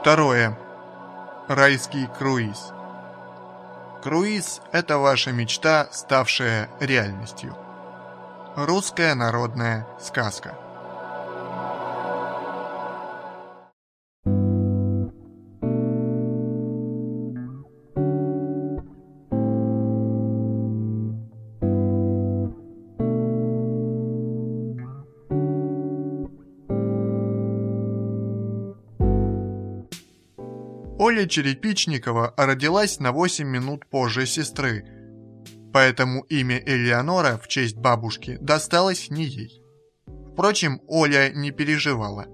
Второе. Райский круиз. Круиз – это ваша мечта, ставшая реальностью. Русская народная сказка. Черепичникова родилась на 8 минут позже сестры, поэтому имя Элеонора в честь бабушки досталось не ей. Впрочем, Оля не переживала.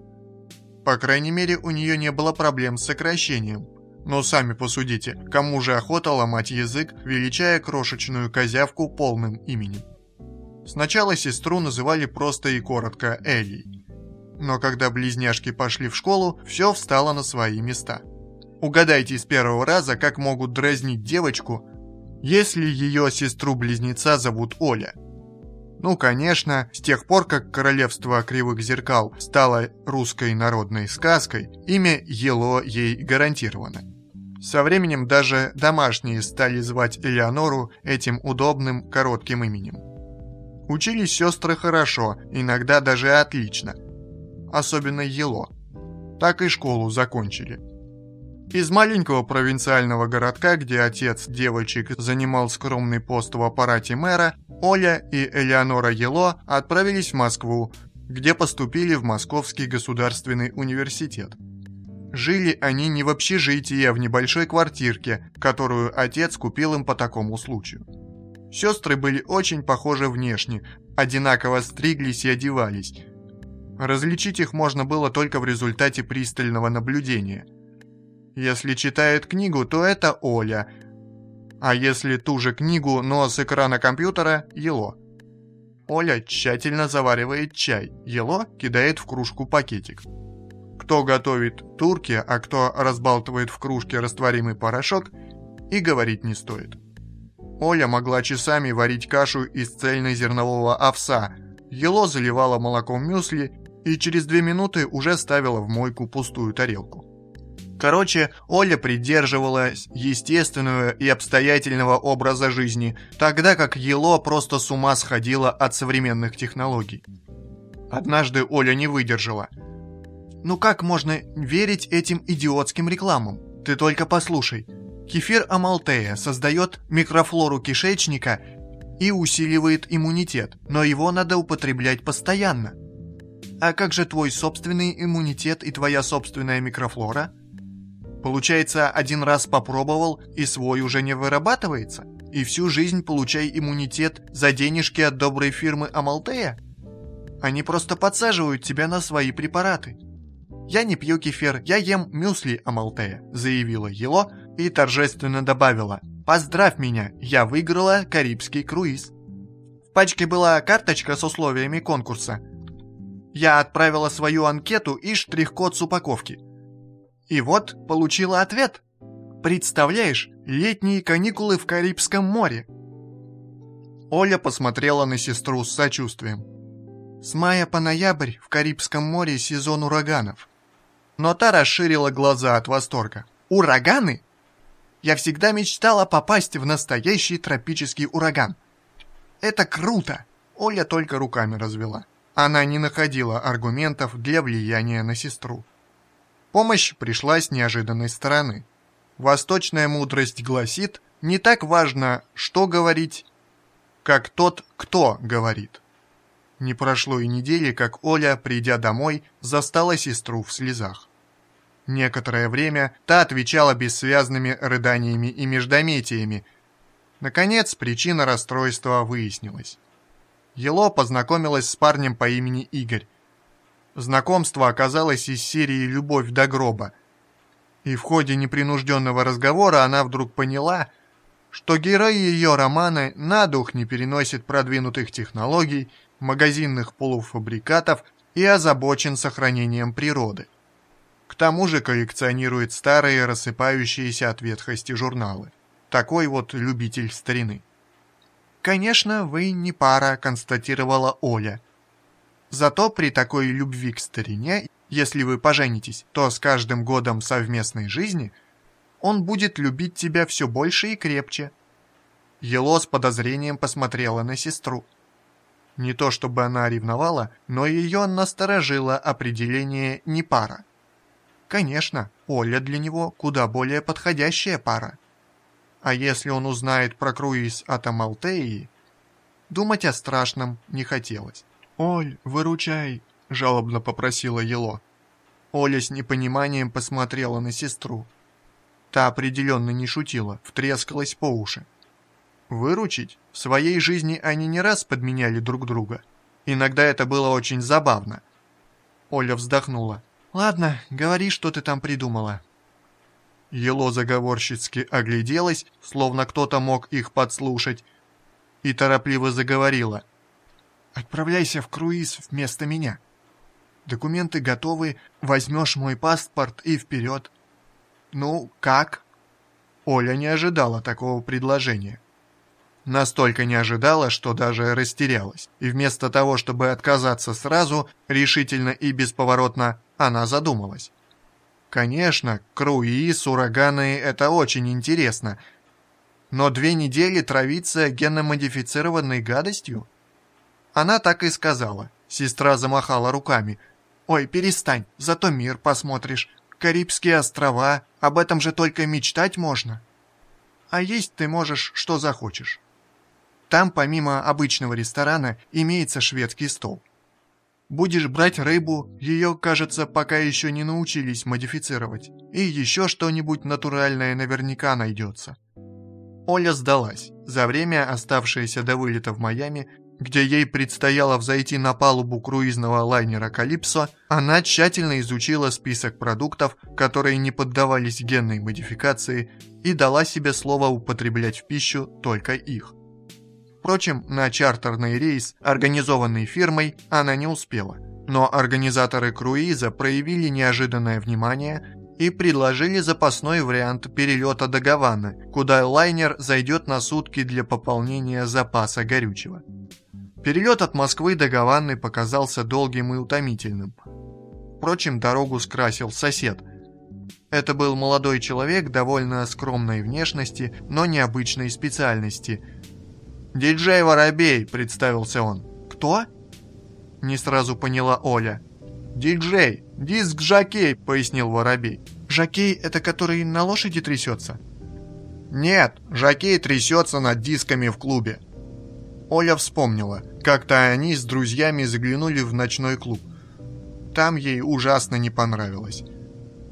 По крайней мере, у нее не было проблем с сокращением. Но сами посудите, кому же охота ломать язык, величая крошечную козявку полным именем. Сначала сестру называли просто и коротко Элей. Но когда близняшки пошли в школу, все встало на свои места – Угадайте с первого раза, как могут дразнить девочку, если ее сестру-близнеца зовут Оля. Ну, конечно, с тех пор, как «Королевство кривых зеркал» стало русской народной сказкой, имя Ело ей гарантировано. Со временем даже домашние стали звать Элеонору этим удобным коротким именем. Учились сестры хорошо, иногда даже отлично. Особенно Ело. Так и школу закончили. Из маленького провинциального городка, где отец девочек занимал скромный пост в аппарате мэра, Оля и Элеонора Ело отправились в Москву, где поступили в Московский государственный университет. Жили они не в общежитии, а в небольшой квартирке, которую отец купил им по такому случаю. Сестры были очень похожи внешне, одинаково стриглись и одевались. Различить их можно было только в результате пристального наблюдения – если читает книгу, то это Оля. А если ту же книгу, но с экрана компьютера – Ело. Оля тщательно заваривает чай, Ело кидает в кружку пакетик. Кто готовит турки, а кто разбалтывает в кружке растворимый порошок, и говорить не стоит. Оля могла часами варить кашу из цельнозернового овса, Ело заливала молоком мюсли и через две минуты уже ставила в мойку пустую тарелку. Короче, Оля придерживалась естественного и обстоятельного образа жизни, тогда как Ело просто с ума сходила от современных технологий. Однажды Оля не выдержала. «Ну как можно верить этим идиотским рекламам? Ты только послушай. Кефир Амалтея создает микрофлору кишечника и усиливает иммунитет, но его надо употреблять постоянно. А как же твой собственный иммунитет и твоя собственная микрофлора?» Получается, один раз попробовал, и свой уже не вырабатывается? И всю жизнь получай иммунитет за денежки от доброй фирмы Амалтея? Они просто подсаживают тебя на свои препараты. «Я не пью кефир, я ем мюсли Амалтея», заявила Ело и торжественно добавила «Поздравь меня, я выиграла Карибский круиз». В пачке была карточка с условиями конкурса. Я отправила свою анкету и штрих-код с упаковки – и вот получила ответ. Представляешь, летние каникулы в Карибском море. Оля посмотрела на сестру с сочувствием. С мая по ноябрь в Карибском море сезон ураганов. Но та расширила глаза от восторга. Ураганы? Я всегда мечтала попасть в настоящий тропический ураган. Это круто! Оля только руками развела. Она не находила аргументов для влияния на сестру. Помощь пришла с неожиданной стороны. Восточная мудрость гласит, не так важно, что говорить, как тот, кто говорит. Не прошло и недели, как Оля, придя домой, застала сестру в слезах. Некоторое время та отвечала бессвязными рыданиями и междометиями. Наконец, причина расстройства выяснилась. Ело познакомилась с парнем по имени Игорь, Знакомство оказалось из серии «Любовь до гроба». И в ходе непринужденного разговора она вдруг поняла, что герой ее романа на дух не переносит продвинутых технологий, магазинных полуфабрикатов и озабочен сохранением природы. К тому же коллекционирует старые рассыпающиеся от ветхости журналы. Такой вот любитель старины. «Конечно, вы не пара», — констатировала Оля. Зато при такой любви к старине, если вы поженитесь, то с каждым годом совместной жизни он будет любить тебя все больше и крепче. Ело с подозрением посмотрела на сестру. Не то чтобы она ревновала, но ее насторожило определение «не пара». Конечно, Оля для него куда более подходящая пара. А если он узнает про круиз от Амалтеи, думать о страшном не хотелось. «Оль, выручай!» – жалобно попросила Ело. Оля с непониманием посмотрела на сестру. Та определенно не шутила, втрескалась по уши. Выручить? В своей жизни они не раз подменяли друг друга. Иногда это было очень забавно. Оля вздохнула. «Ладно, говори, что ты там придумала». Ело заговорщицки огляделась, словно кто-то мог их подслушать, и торопливо заговорила. «Отправляйся в круиз вместо меня. Документы готовы, возьмешь мой паспорт и вперед». «Ну, как?» Оля не ожидала такого предложения. Настолько не ожидала, что даже растерялась. И вместо того, чтобы отказаться сразу, решительно и бесповоротно, она задумалась. Конечно, круиз, ураганы – это очень интересно. Но две недели травиться генномодифицированной гадостью? Она так и сказала. Сестра замахала руками. «Ой, перестань, зато мир посмотришь. Карибские острова, об этом же только мечтать можно. А есть ты можешь, что захочешь. Там, помимо обычного ресторана, имеется шведский стол. Будешь брать рыбу, ее, кажется, пока еще не научились модифицировать. И еще что-нибудь натуральное наверняка найдется. Оля сдалась. За время, оставшееся до вылета в Майами, где ей предстояло взойти на палубу круизного лайнера «Калипсо», она тщательно изучила список продуктов, которые не поддавались генной модификации, и дала себе слово употреблять в пищу только их. Впрочем, на чартерный рейс, организованный фирмой, она не успела. Но организаторы круиза проявили неожиданное внимание и предложили запасной вариант перелета до Гаваны, куда лайнер зайдет на сутки для пополнения запаса горючего. Перелет от Москвы до Гаваны показался долгим и утомительным. Впрочем, дорогу скрасил сосед. Это был молодой человек довольно скромной внешности, но необычной специальности – «Диджей Воробей», — представился он. «Кто?» Не сразу поняла Оля. «Диджей, диск-жокей», — пояснил Воробей. «Жокей — это который на лошади трясется?» «Нет, жокей трясется над дисками в клубе». Оля вспомнила, как-то они с друзьями заглянули в ночной клуб. Там ей ужасно не понравилось.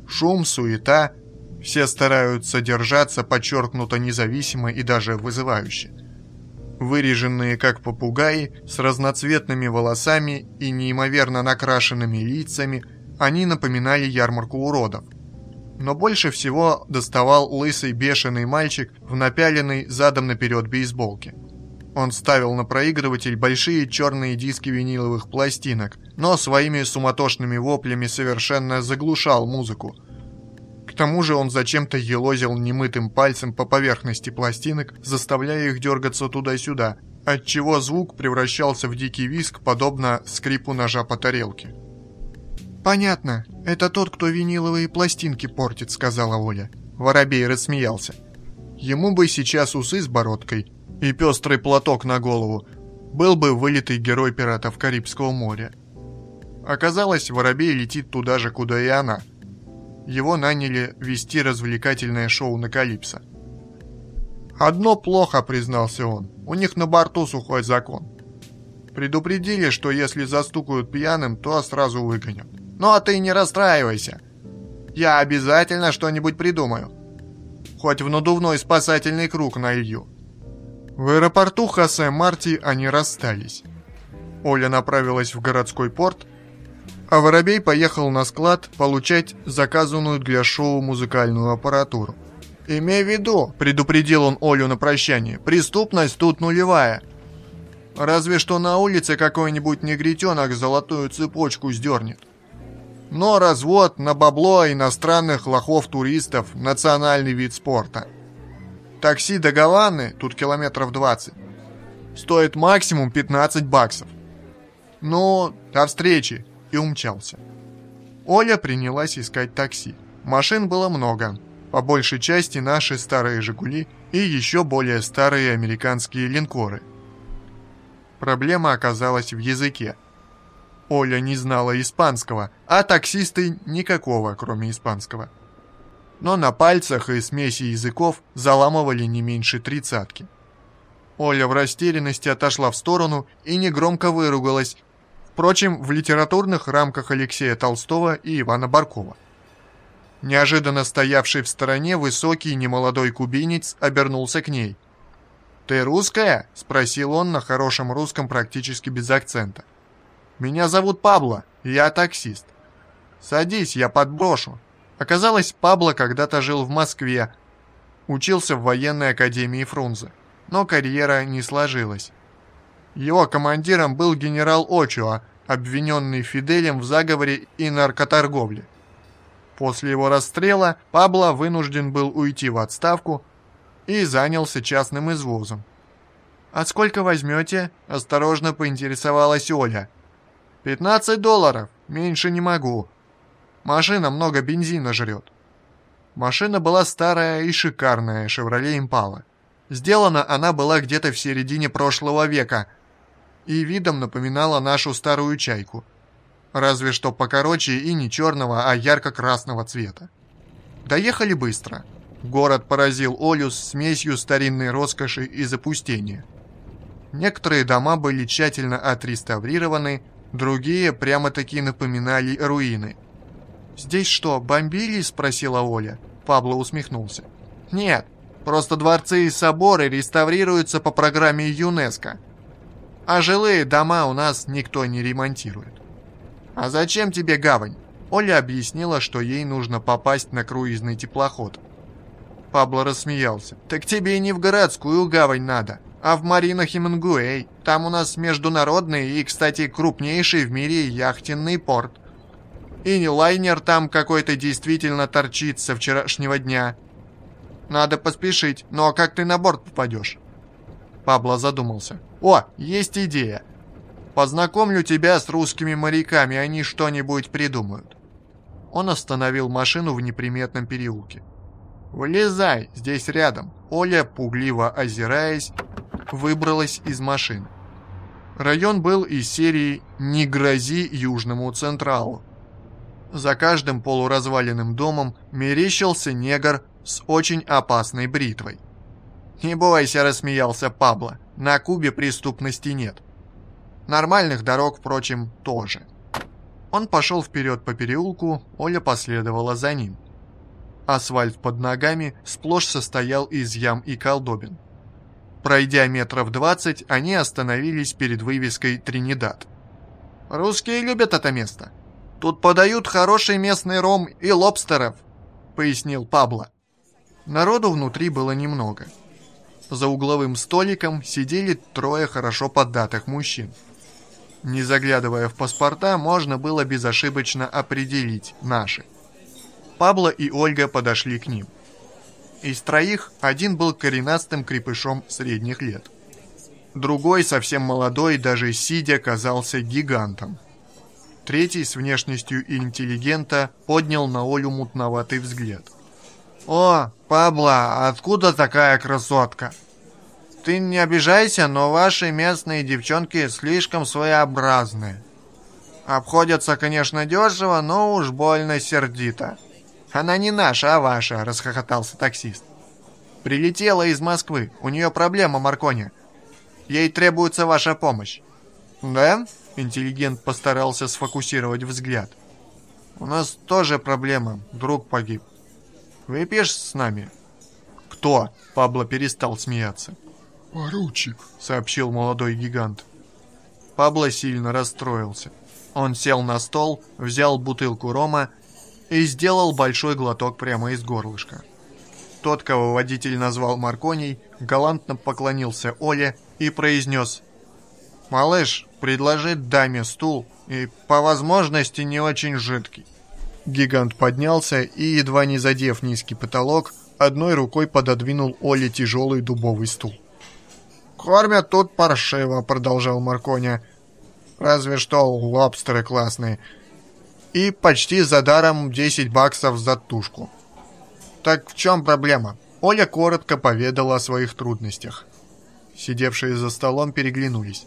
Шум, суета, все стараются держаться подчеркнуто независимо и даже вызывающе выреженные как попугаи, с разноцветными волосами и неимоверно накрашенными лицами, они напоминали ярмарку уродов. Но больше всего доставал лысый бешеный мальчик в напяленной задом наперед бейсболке. Он ставил на проигрыватель большие черные диски виниловых пластинок, но своими суматошными воплями совершенно заглушал музыку – к тому же он зачем-то елозил немытым пальцем по поверхности пластинок, заставляя их дергаться туда-сюда, отчего звук превращался в дикий виск, подобно скрипу ножа по тарелке. «Понятно, это тот, кто виниловые пластинки портит», — сказала Оля. Воробей рассмеялся. Ему бы сейчас усы с бородкой и пестрый платок на голову. Был бы вылитый герой пиратов Карибского моря. Оказалось, Воробей летит туда же, куда и она — его наняли вести развлекательное шоу на Калипсо. «Одно плохо», — признался он, — «у них на борту сухой закон. Предупредили, что если застукают пьяным, то сразу выгонят. Ну а ты не расстраивайся. Я обязательно что-нибудь придумаю. Хоть в надувной спасательный круг налью». В аэропорту Хосе Марти они расстались. Оля направилась в городской порт, а Воробей поехал на склад получать заказанную для шоу музыкальную аппаратуру. «Имей в виду», — предупредил он Олю на прощание, — «преступность тут нулевая. Разве что на улице какой-нибудь негритенок золотую цепочку сдернет. Но развод на бабло иностранных лохов-туристов – национальный вид спорта. Такси до Гаваны, тут километров 20, стоит максимум 15 баксов. «Ну, до встречи!» и умчался. Оля принялась искать такси. Машин было много. По большей части наши старые «Жигули» и еще более старые американские линкоры. Проблема оказалась в языке. Оля не знала испанского, а таксисты никакого, кроме испанского. Но на пальцах и смеси языков заламывали не меньше тридцатки. Оля в растерянности отошла в сторону и негромко выругалась, впрочем, в литературных рамках Алексея Толстого и Ивана Баркова. Неожиданно стоявший в стороне высокий немолодой кубинец обернулся к ней. «Ты русская?» – спросил он на хорошем русском практически без акцента. «Меня зовут Пабло, я таксист». «Садись, я подброшу». Оказалось, Пабло когда-то жил в Москве, учился в военной академии Фрунзе, но карьера не сложилась. Его командиром был генерал Очуа, обвиненный Фиделем в заговоре и наркоторговле. После его расстрела Пабло вынужден был уйти в отставку и занялся частным извозом. «А сколько возьмете?» – осторожно поинтересовалась Оля. «15 долларов, меньше не могу. Машина много бензина жрет». Машина была старая и шикарная, «Шевроле Импала». Сделана она была где-то в середине прошлого века и видом напоминала нашу старую «Чайку», разве что покороче и не черного, а ярко-красного цвета. Доехали быстро. Город поразил Олю с смесью старинной роскоши и запустения. Некоторые дома были тщательно отреставрированы, другие прямо-таки напоминали руины. «Здесь что, бомбили?» – спросила Оля. Пабло усмехнулся. «Нет, просто дворцы и соборы реставрируются по программе ЮНЕСКО. А жилые дома у нас никто не ремонтирует». «А зачем тебе гавань?» Оля объяснила, что ей нужно попасть на круизный теплоход. Пабло рассмеялся. «Так тебе и не в городскую гавань надо, а в Марина Хемингуэй. Там у нас международный и, кстати, крупнейший в мире яхтенный порт. И не лайнер там какой-то действительно торчит со вчерашнего дня. Надо поспешить, но ну, а как ты на борт попадешь?» Пабло задумался. «О, есть идея. Познакомлю тебя с русскими моряками, они что-нибудь придумают». Он остановил машину в неприметном переулке. «Вылезай, здесь рядом». Оля, пугливо озираясь, выбралась из машины. Район был из серии «Не грози Южному Централу». За каждым полуразваленным домом мерещился негр с очень опасной бритвой. «Не бойся», — рассмеялся Пабло, — «на Кубе преступности нет». Нормальных дорог, впрочем, тоже. Он пошел вперед по переулку, Оля последовала за ним. Асфальт под ногами сплошь состоял из ям и колдобин. Пройдя метров двадцать, они остановились перед вывеской «Тринидад». «Русские любят это место. Тут подают хороший местный ром и лобстеров», — пояснил Пабло. Народу внутри было немного. За угловым столиком сидели трое хорошо поддатых мужчин. Не заглядывая в паспорта, можно было безошибочно определить наши. Пабло и Ольга подошли к ним. Из троих один был коренастым крепышом средних лет. Другой, совсем молодой, даже сидя, казался гигантом. Третий, с внешностью интеллигента, поднял на Олю мутноватый взгляд. «О, Пабло, откуда такая красотка?» Ты не обижайся, но ваши местные девчонки слишком своеобразные. Обходятся, конечно, дешево, но уж больно сердито. Она не наша, а ваша, расхохотался таксист. Прилетела из Москвы, у нее проблема, Маркони. Ей требуется ваша помощь. Да? Интеллигент постарался сфокусировать взгляд. У нас тоже проблема, друг погиб. Выпьешь с нами? Кто? Пабло перестал смеяться. «Поручик», — сообщил молодой гигант. Пабло сильно расстроился. Он сел на стол, взял бутылку рома и сделал большой глоток прямо из горлышка. Тот, кого водитель назвал Марконей, галантно поклонился Оле и произнес «Малыш, предложи даме стул и, по возможности, не очень жидкий». Гигант поднялся и, едва не задев низкий потолок, одной рукой пододвинул Оле тяжелый дубовый стул. «Кормят тут паршиво», — продолжал Марконя. Разве что лобстеры классные. И почти за даром 10 баксов за тушку. Так в чем проблема? Оля коротко поведала о своих трудностях. Сидевшие за столом переглянулись.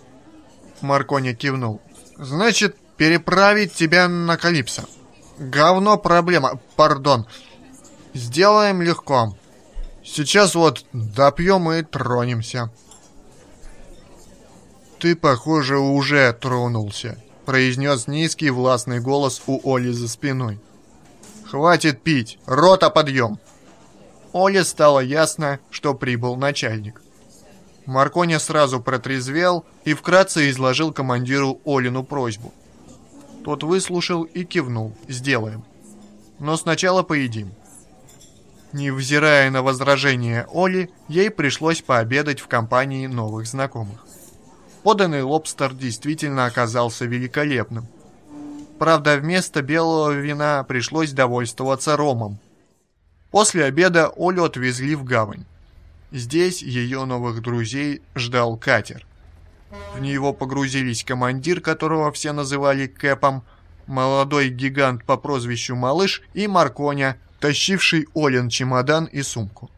Маркони кивнул. «Значит, переправить тебя на Калипсо. Говно проблема. Пардон. Сделаем легко. Сейчас вот допьем и тронемся». «Ты, похоже, уже тронулся», — произнес низкий властный голос у Оли за спиной. «Хватит пить! Рота, подъем!» Оле стало ясно, что прибыл начальник. Марконя сразу протрезвел и вкратце изложил командиру Олину просьбу. Тот выслушал и кивнул «Сделаем». Но сначала поедим. Невзирая на возражения Оли, ей пришлось пообедать в компании новых знакомых. Поданный лобстер действительно оказался великолепным. Правда, вместо белого вина пришлось довольствоваться ромом. После обеда Олю отвезли в гавань. Здесь ее новых друзей ждал катер. В него погрузились командир, которого все называли Кэпом, молодой гигант по прозвищу Малыш и Марконя, тащивший Олен чемодан и сумку.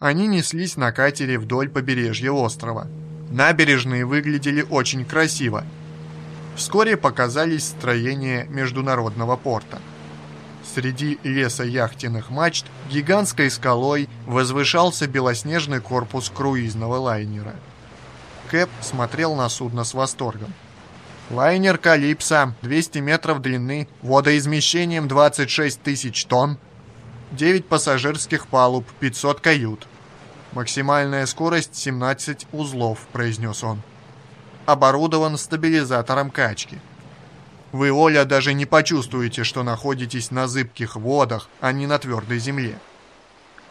Они неслись на катере вдоль побережья острова. Набережные выглядели очень красиво. Вскоре показались строения международного порта. Среди леса яхтенных мачт гигантской скалой возвышался белоснежный корпус круизного лайнера. Кэп смотрел на судно с восторгом. Лайнер «Калипсо», 200 метров длины, водоизмещением 26 тысяч тонн, 9 пассажирских палуб, 500 кают. «Максимальная скорость 17 узлов», — произнес он. «Оборудован стабилизатором качки». Вы, Оля, даже не почувствуете, что находитесь на зыбких водах, а не на твердой земле.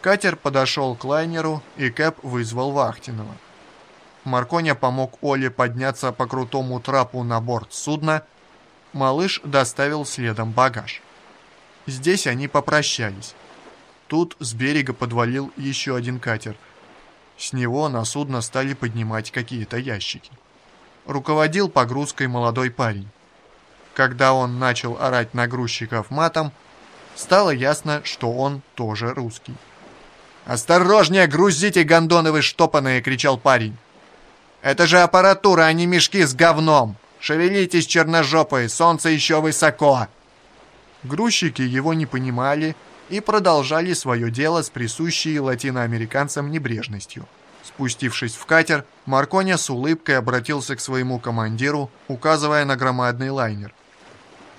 Катер подошел к лайнеру, и Кэп вызвал Вахтинова. Марконя помог Оле подняться по крутому трапу на борт судна. Малыш доставил следом багаж. Здесь они попрощались. Тут с берега подвалил еще один катер – с него на судно стали поднимать какие-то ящики. Руководил погрузкой молодой парень. Когда он начал орать на грузчиков матом, стало ясно, что он тоже русский. «Осторожнее, грузите, гондоны вы штопанные!» — кричал парень. «Это же аппаратура, а не мешки с говном! Шевелитесь, черножопые, солнце еще высоко!» Грузчики его не понимали и продолжали свое дело с присущей латиноамериканцам небрежностью. Спустившись в катер, Марконя с улыбкой обратился к своему командиру, указывая на громадный лайнер.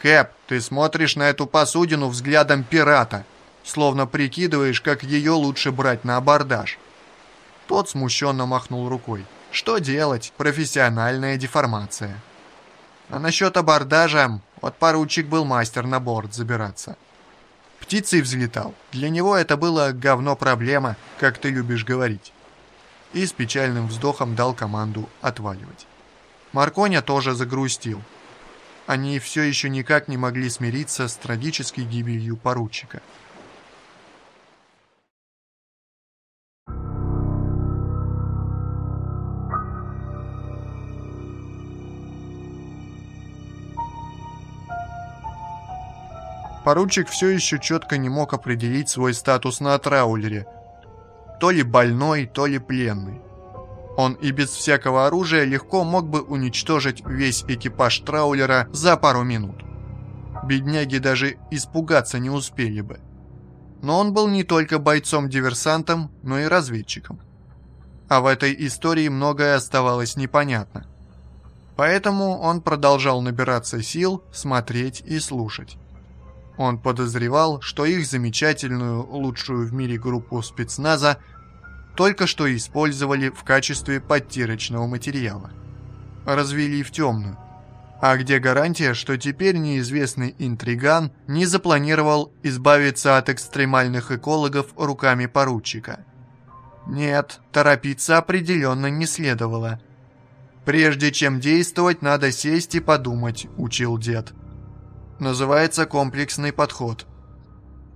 «Кэп, ты смотришь на эту посудину взглядом пирата, словно прикидываешь, как ее лучше брать на абордаж». Тот смущенно махнул рукой. «Что делать? Профессиональная деформация». А насчет абордажа, вот поручик был мастер на борт забираться. Птицей взлетал. Для него это было говно проблема, как ты любишь говорить. И с печальным вздохом дал команду отваливать. Марконя тоже загрустил. Они все еще никак не могли смириться с трагической гибелью поручика. поручик все еще четко не мог определить свой статус на траулере. То ли больной, то ли пленный. Он и без всякого оружия легко мог бы уничтожить весь экипаж траулера за пару минут. Бедняги даже испугаться не успели бы. Но он был не только бойцом-диверсантом, но и разведчиком. А в этой истории многое оставалось непонятно. Поэтому он продолжал набираться сил, смотреть и слушать. Он подозревал, что их замечательную, лучшую в мире группу спецназа только что использовали в качестве подтирочного материала. Развели в темную. А где гарантия, что теперь неизвестный интриган не запланировал избавиться от экстремальных экологов руками поручика? Нет, торопиться определенно не следовало. «Прежде чем действовать, надо сесть и подумать», — учил дед называется комплексный подход.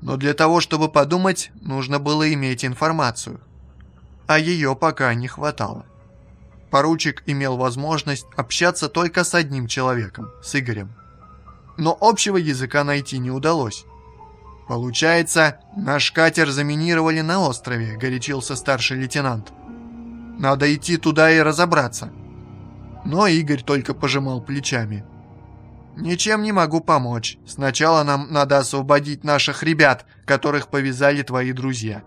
Но для того, чтобы подумать, нужно было иметь информацию. А ее пока не хватало. поручик имел возможность общаться только с одним человеком, с Игорем. Но общего языка найти не удалось. «Получается, наш катер заминировали на острове», — горячился старший лейтенант. «Надо идти туда и разобраться». Но Игорь только пожимал плечами. «Ничем не могу помочь. Сначала нам надо освободить наших ребят, которых повязали твои друзья».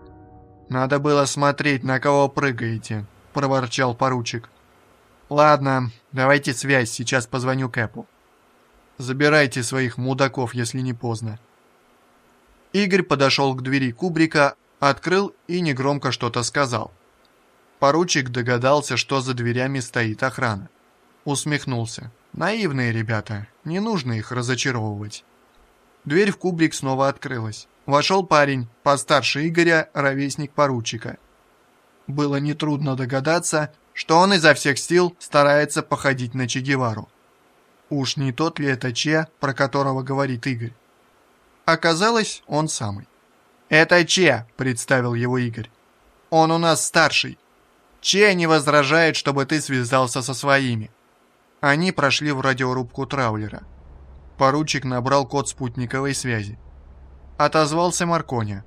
«Надо было смотреть, на кого прыгаете», — проворчал поручик. «Ладно, давайте связь, сейчас позвоню Кэпу». «Забирайте своих мудаков, если не поздно». Игорь подошел к двери кубрика, открыл и негромко что-то сказал. Поручик догадался, что за дверями стоит охрана. Усмехнулся. Наивные ребята, не нужно их разочаровывать. Дверь в кубрик снова открылась. Вошел парень, постарше Игоря, ровесник поручика. Было нетрудно догадаться, что он изо всех сил старается походить на Че Гевару. Уж не тот ли это Че, про которого говорит Игорь? Оказалось, он самый. «Это Че», — представил его Игорь. «Он у нас старший. Че не возражает, чтобы ты связался со своими». Они прошли в радиорубку траулера. Поручик набрал код спутниковой связи. Отозвался Марконя.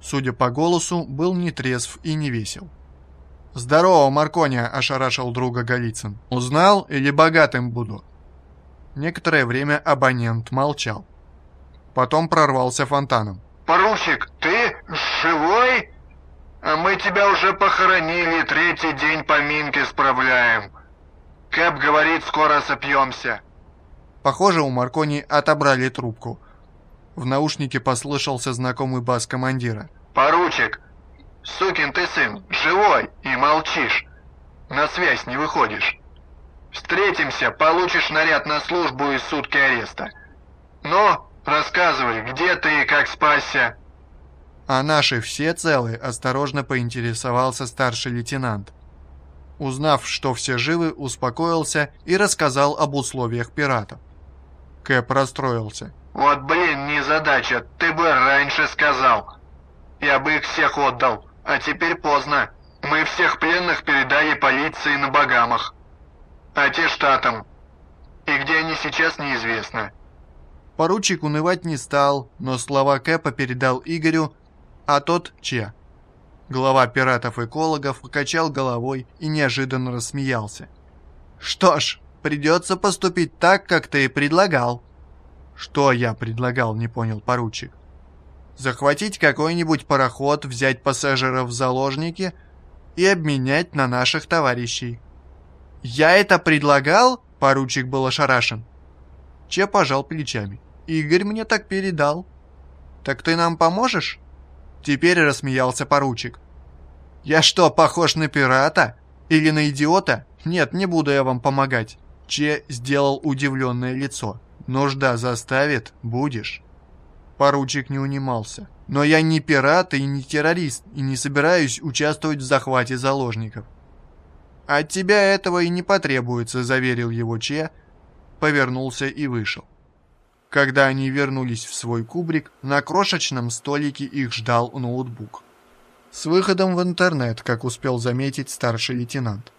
Судя по голосу, был не трезв и не весел. «Здорово, Марконя!» – ошарашил друга Голицын. «Узнал или богатым буду?» Некоторое время абонент молчал. Потом прорвался фонтаном. «Поручик, ты живой? А мы тебя уже похоронили, третий день поминки справляем. Кэп говорит, скоро сопьемся». Похоже, у Маркони отобрали трубку. В наушнике послышался знакомый бас командира. «Поручик, сукин ты сын, живой и молчишь. На связь не выходишь. Встретимся, получишь наряд на службу и сутки ареста. Но Рассказывай, где ты и как спасся?» «А наши все целы?» – осторожно поинтересовался старший лейтенант. Узнав, что все живы, успокоился и рассказал об условиях пиратов. Кэп расстроился. «Вот блин, незадача, ты бы раньше сказал. Я бы их всех отдал, а теперь поздно. Мы всех пленных передали полиции на Багамах. А те штатам. И где они сейчас, неизвестно. Поручик унывать не стал, но слова Кэпа передал Игорю, а тот Че. Глава пиратов-экологов покачал головой и неожиданно рассмеялся. «Что ж, придется поступить так, как ты и предлагал». «Что я предлагал?» – не понял поручик. «Захватить какой-нибудь пароход, взять пассажиров в заложники и обменять на наших товарищей». «Я это предлагал?» – поручик был ошарашен. Че пожал плечами. Игорь мне так передал. Так ты нам поможешь? Теперь рассмеялся поручик. Я что, похож на пирата? Или на идиота? Нет, не буду я вам помогать. Че сделал удивленное лицо. Нужда заставит, будешь. Поручик не унимался. Но я не пират и не террорист, и не собираюсь участвовать в захвате заложников. От тебя этого и не потребуется, заверил его Че, повернулся и вышел. Когда они вернулись в свой кубрик, на крошечном столике их ждал ноутбук. С выходом в интернет, как успел заметить старший лейтенант.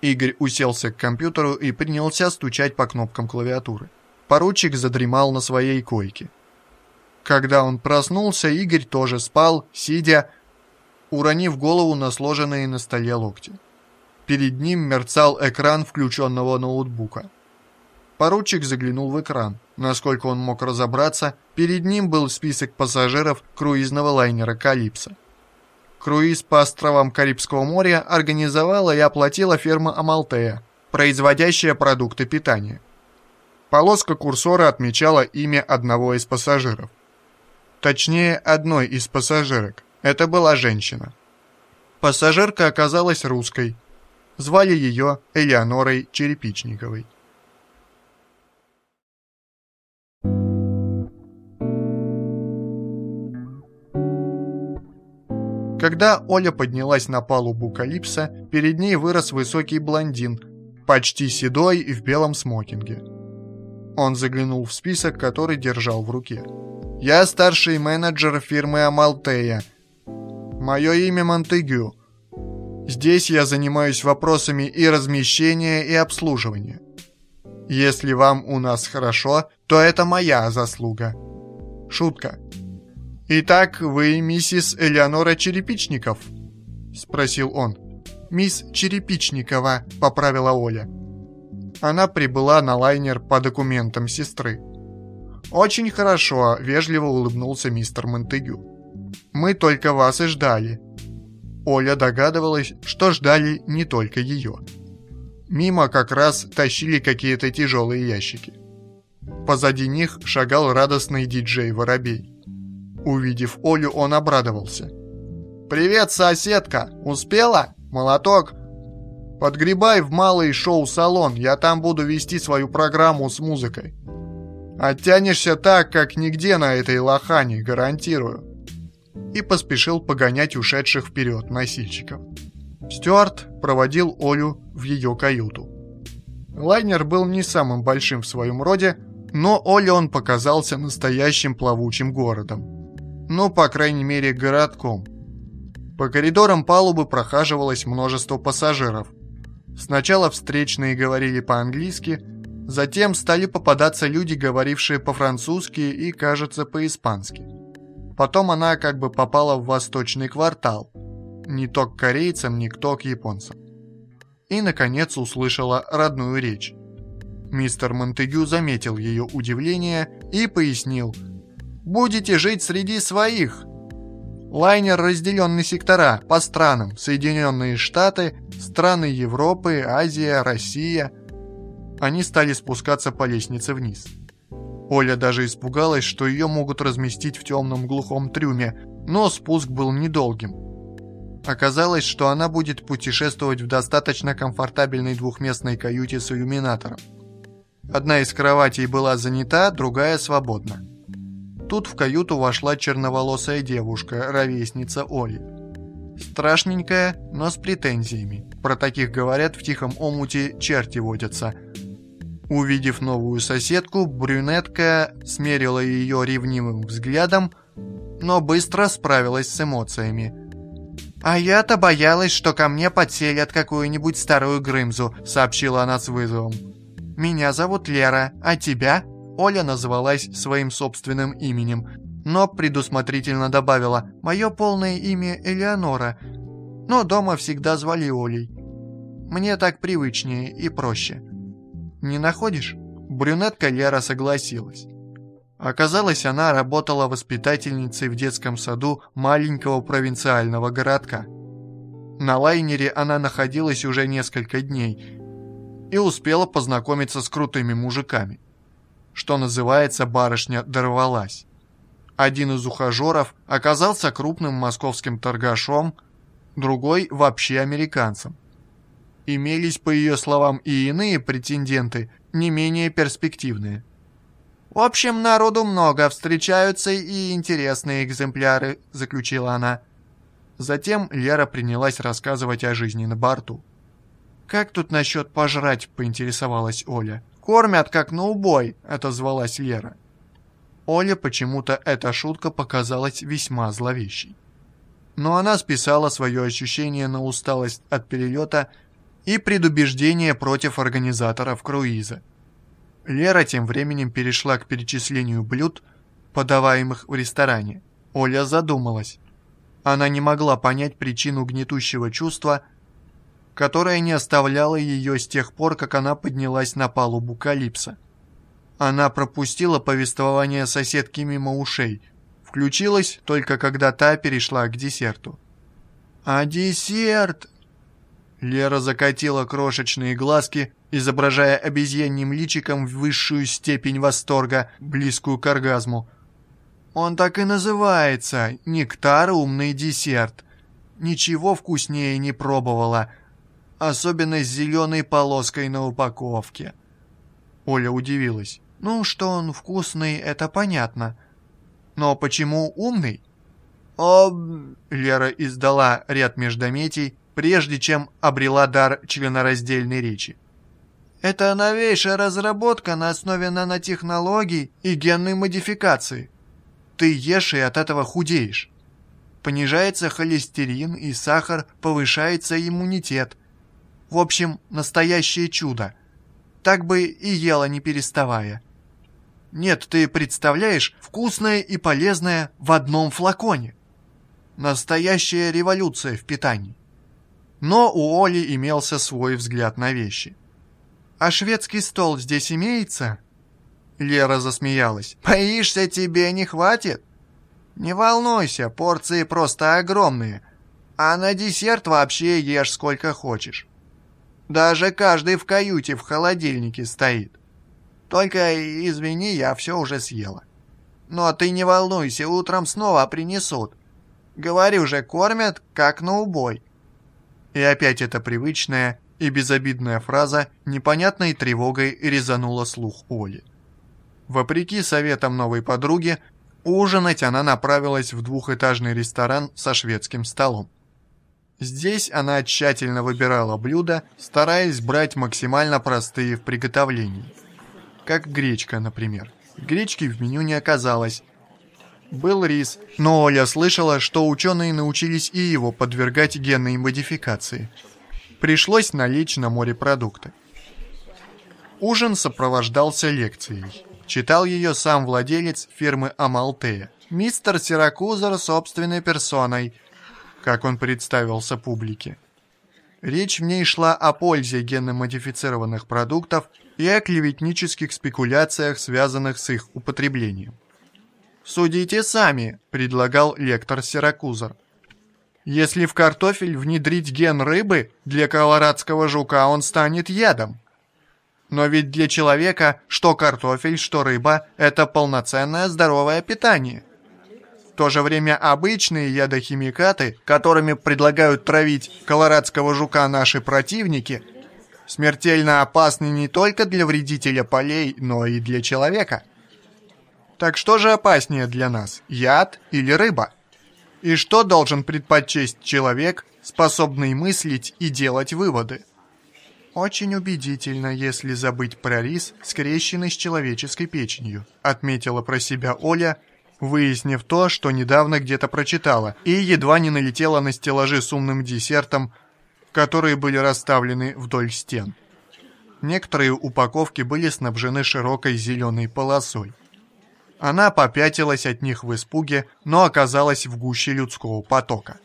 Игорь уселся к компьютеру и принялся стучать по кнопкам клавиатуры. Поручик задремал на своей койке. Когда он проснулся, Игорь тоже спал, сидя, уронив голову на сложенные на столе локти. Перед ним мерцал экран включенного ноутбука. Поручик заглянул в экран. Насколько он мог разобраться, перед ним был список пассажиров круизного лайнера «Калипсо». Круиз по островам Карибского моря организовала и оплатила фирма «Амалтея», производящая продукты питания. Полоска курсора отмечала имя одного из пассажиров. Точнее, одной из пассажирок. Это была женщина. Пассажирка оказалась русской. Звали ее Элеонорой Черепичниковой. Когда Оля поднялась на палубу Калипса, перед ней вырос высокий блондин, почти седой и в белом смокинге. Он заглянул в список, который держал в руке. «Я старший менеджер фирмы Амалтея. Мое имя Монтегю. Здесь я занимаюсь вопросами и размещения, и обслуживания. Если вам у нас хорошо, то это моя заслуга. Шутка. Итак, вы миссис Элеонора Черепичников? Спросил он. Мисс Черепичникова, поправила Оля. Она прибыла на лайнер по документам сестры. «Очень хорошо», — вежливо улыбнулся мистер Монтегю. «Мы только вас и ждали». Оля догадывалась, что ждали не только ее. Мимо как раз тащили какие-то тяжелые ящики. Позади них шагал радостный диджей Воробей. Увидев Олю, он обрадовался. «Привет, соседка! Успела? Молоток? Подгребай в малый шоу-салон, я там буду вести свою программу с музыкой. Оттянешься так, как нигде на этой лохане, гарантирую». И поспешил погонять ушедших вперед носильщиков. Стюарт проводил Олю в ее каюту. Лайнер был не самым большим в своем роде, но Оле он показался настоящим плавучим городом. Ну, по крайней мере, городком. По коридорам палубы прохаживалось множество пассажиров. Сначала встречные говорили по-английски, затем стали попадаться люди, говорившие по-французски и, кажется, по-испански. Потом она как бы попала в восточный квартал – ни то к корейцам, ни то к японцам. И, наконец, услышала родную речь. Мистер Монтегю заметил ее удивление и пояснил. «Будете жить среди своих!» Лайнер разделен на сектора по странам. Соединенные Штаты, страны Европы, Азия, Россия. Они стали спускаться по лестнице вниз. Оля даже испугалась, что ее могут разместить в темном глухом трюме, но спуск был недолгим. Оказалось, что она будет путешествовать в достаточно комфортабельной двухместной каюте с иллюминатором. Одна из кроватей была занята, другая свободна. Тут в каюту вошла черноволосая девушка, ровесница Оли. Страшненькая, но с претензиями. Про таких говорят в тихом омуте черти водятся. Увидев новую соседку, брюнетка смерила ее ревнивым взглядом, но быстро справилась с эмоциями – «А я-то боялась, что ко мне подселят какую-нибудь старую Грымзу», — сообщила она с вызовом. «Меня зовут Лера, а тебя?» Оля называлась своим собственным именем, но предусмотрительно добавила «Мое полное имя Элеонора, но дома всегда звали Олей. Мне так привычнее и проще». «Не находишь?» Брюнетка Лера согласилась. Оказалось, она работала воспитательницей в детском саду маленького провинциального городка. На лайнере она находилась уже несколько дней и успела познакомиться с крутыми мужиками. Что называется, барышня дорвалась. Один из ухажеров оказался крупным московским торгашом, другой вообще американцем. Имелись, по ее словам, и иные претенденты, не менее перспективные. «В общем, народу много, встречаются и интересные экземпляры», — заключила она. Затем Лера принялась рассказывать о жизни на борту. «Как тут насчет пожрать?» — поинтересовалась Оля. «Кормят, как на убой», — отозвалась Лера. Оле почему-то эта шутка показалась весьма зловещей. Но она списала свое ощущение на усталость от перелета и предубеждение против организаторов круиза. Лера тем временем перешла к перечислению блюд, подаваемых в ресторане. Оля задумалась. Она не могла понять причину гнетущего чувства, которое не оставляло ее с тех пор, как она поднялась на палубу Калипса. Она пропустила повествование соседки мимо ушей, включилась только когда та перешла к десерту. «А десерт?» Лера закатила крошечные глазки, изображая обезьяньим личиком высшую степень восторга, близкую к оргазму. «Он так и называется — нектар умный десерт. Ничего вкуснее не пробовала, особенно с зеленой полоской на упаковке». Оля удивилась. «Ну, что он вкусный, это понятно. Но почему умный?» «О...» — Лера издала ряд междометий, прежде чем обрела дар членораздельной речи. Это новейшая разработка на основе нанотехнологий и генной модификации. Ты ешь и от этого худеешь. понижается холестерин и сахар, повышается иммунитет. В общем, настоящее чудо. Так бы и ела не переставая. Нет, ты представляешь, вкусное и полезное в одном флаконе. Настоящая революция в питании. Но у Оли имелся свой взгляд на вещи. «А шведский стол здесь имеется?» Лера засмеялась. «Боишься, тебе не хватит?» «Не волнуйся, порции просто огромные. А на десерт вообще ешь сколько хочешь. Даже каждый в каюте в холодильнике стоит. Только, извини, я все уже съела. Но ты не волнуйся, утром снова принесут. Говорю же, кормят, как на убой». И опять эта привычная и безобидная фраза непонятной тревогой резанула слух Оли. Вопреки советам новой подруги, ужинать она направилась в двухэтажный ресторан со шведским столом. Здесь она тщательно выбирала блюда, стараясь брать максимально простые в приготовлении. Как гречка, например. Гречки в меню не оказалось. Был рис, но Оля слышала, что ученые научились и его подвергать генной модификации. Пришлось налечь на морепродукты. Ужин сопровождался лекцией. Читал ее сам владелец фирмы Амалтея. Мистер Сиракузер собственной персоной, как он представился публике. Речь в ней шла о пользе генно-модифицированных продуктов и о клеветнических спекуляциях, связанных с их употреблением. «Судите сами», — предлагал лектор Сиракузер. «Если в картофель внедрить ген рыбы, для колорадского жука он станет ядом. Но ведь для человека что картофель, что рыба – это полноценное здоровое питание. То же время обычные ядохимикаты, которыми предлагают травить колорадского жука наши противники, смертельно опасны не только для вредителя полей, но и для человека. Так что же опаснее для нас, яд или рыба? И что должен предпочесть человек, способный мыслить и делать выводы? «Очень убедительно, если забыть про рис, скрещенный с человеческой печенью», отметила про себя Оля, выяснив то, что недавно где-то прочитала, и едва не налетела на стеллажи с умным десертом, которые были расставлены вдоль стен. Некоторые упаковки были снабжены широкой зеленой полосой. Она попятилась от них в испуге, но оказалась в гуще людского потока.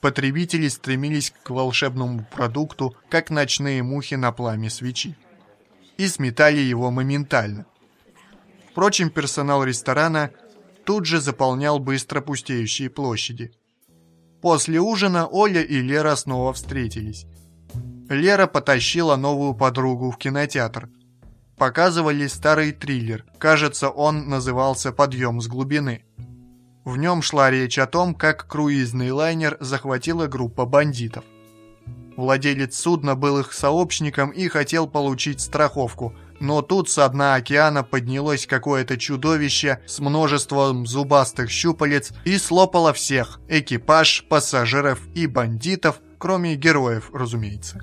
Потребители стремились к волшебному продукту, как ночные мухи на пламя свечи. И сметали его моментально. Впрочем, персонал ресторана тут же заполнял быстро пустеющие площади. После ужина Оля и Лера снова встретились. Лера потащила новую подругу в кинотеатр. Показывали старый триллер, кажется, он назывался «Подъем с глубины». В нем шла речь о том, как круизный лайнер захватила группа бандитов. Владелец судна был их сообщником и хотел получить страховку, но тут со дна океана поднялось какое-то чудовище с множеством зубастых щупалец и слопало всех – экипаж, пассажиров и бандитов, кроме героев, разумеется.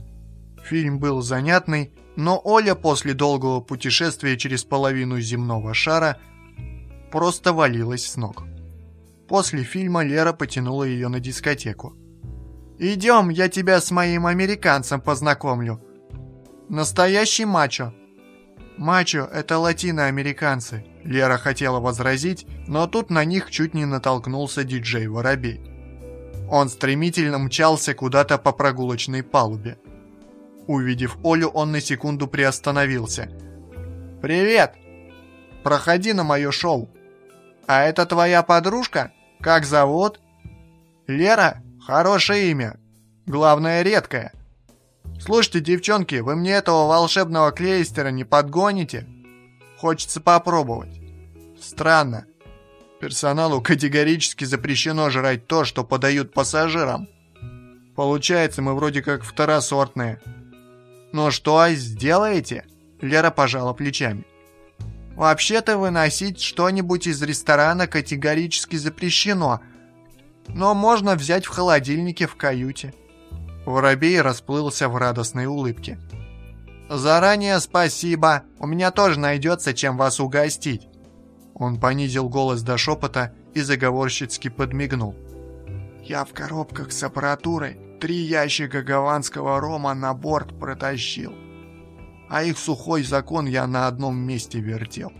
Фильм был занятный, но Оля после долгого путешествия через половину земного шара просто валилась с ног. После фильма Лера потянула ее на дискотеку. «Идем, я тебя с моим американцем познакомлю. Настоящий мачо». «Мачо — это латиноамериканцы», — Лера хотела возразить, но тут на них чуть не натолкнулся диджей Воробей. Он стремительно мчался куда-то по прогулочной палубе. Увидев Олю, он на секунду приостановился. «Привет! Проходи на мое шоу. А это твоя подружка?» Как зовут? Лера? Хорошее имя. Главное, редкое. Слушайте, девчонки, вы мне этого волшебного клейстера не подгоните? Хочется попробовать. Странно. Персоналу категорически запрещено жрать то, что подают пассажирам. Получается, мы вроде как второсортные. Ну что, сделаете? Лера пожала плечами. Вообще-то выносить что-нибудь из ресторана категорически запрещено, но можно взять в холодильнике в каюте. Воробей расплылся в радостной улыбке. «Заранее спасибо, у меня тоже найдется, чем вас угостить». Он понизил голос до шепота и заговорщицки подмигнул. Я в коробках с аппаратурой три ящика гаванского рома на борт протащил. А их сухой закон я на одном месте вертел.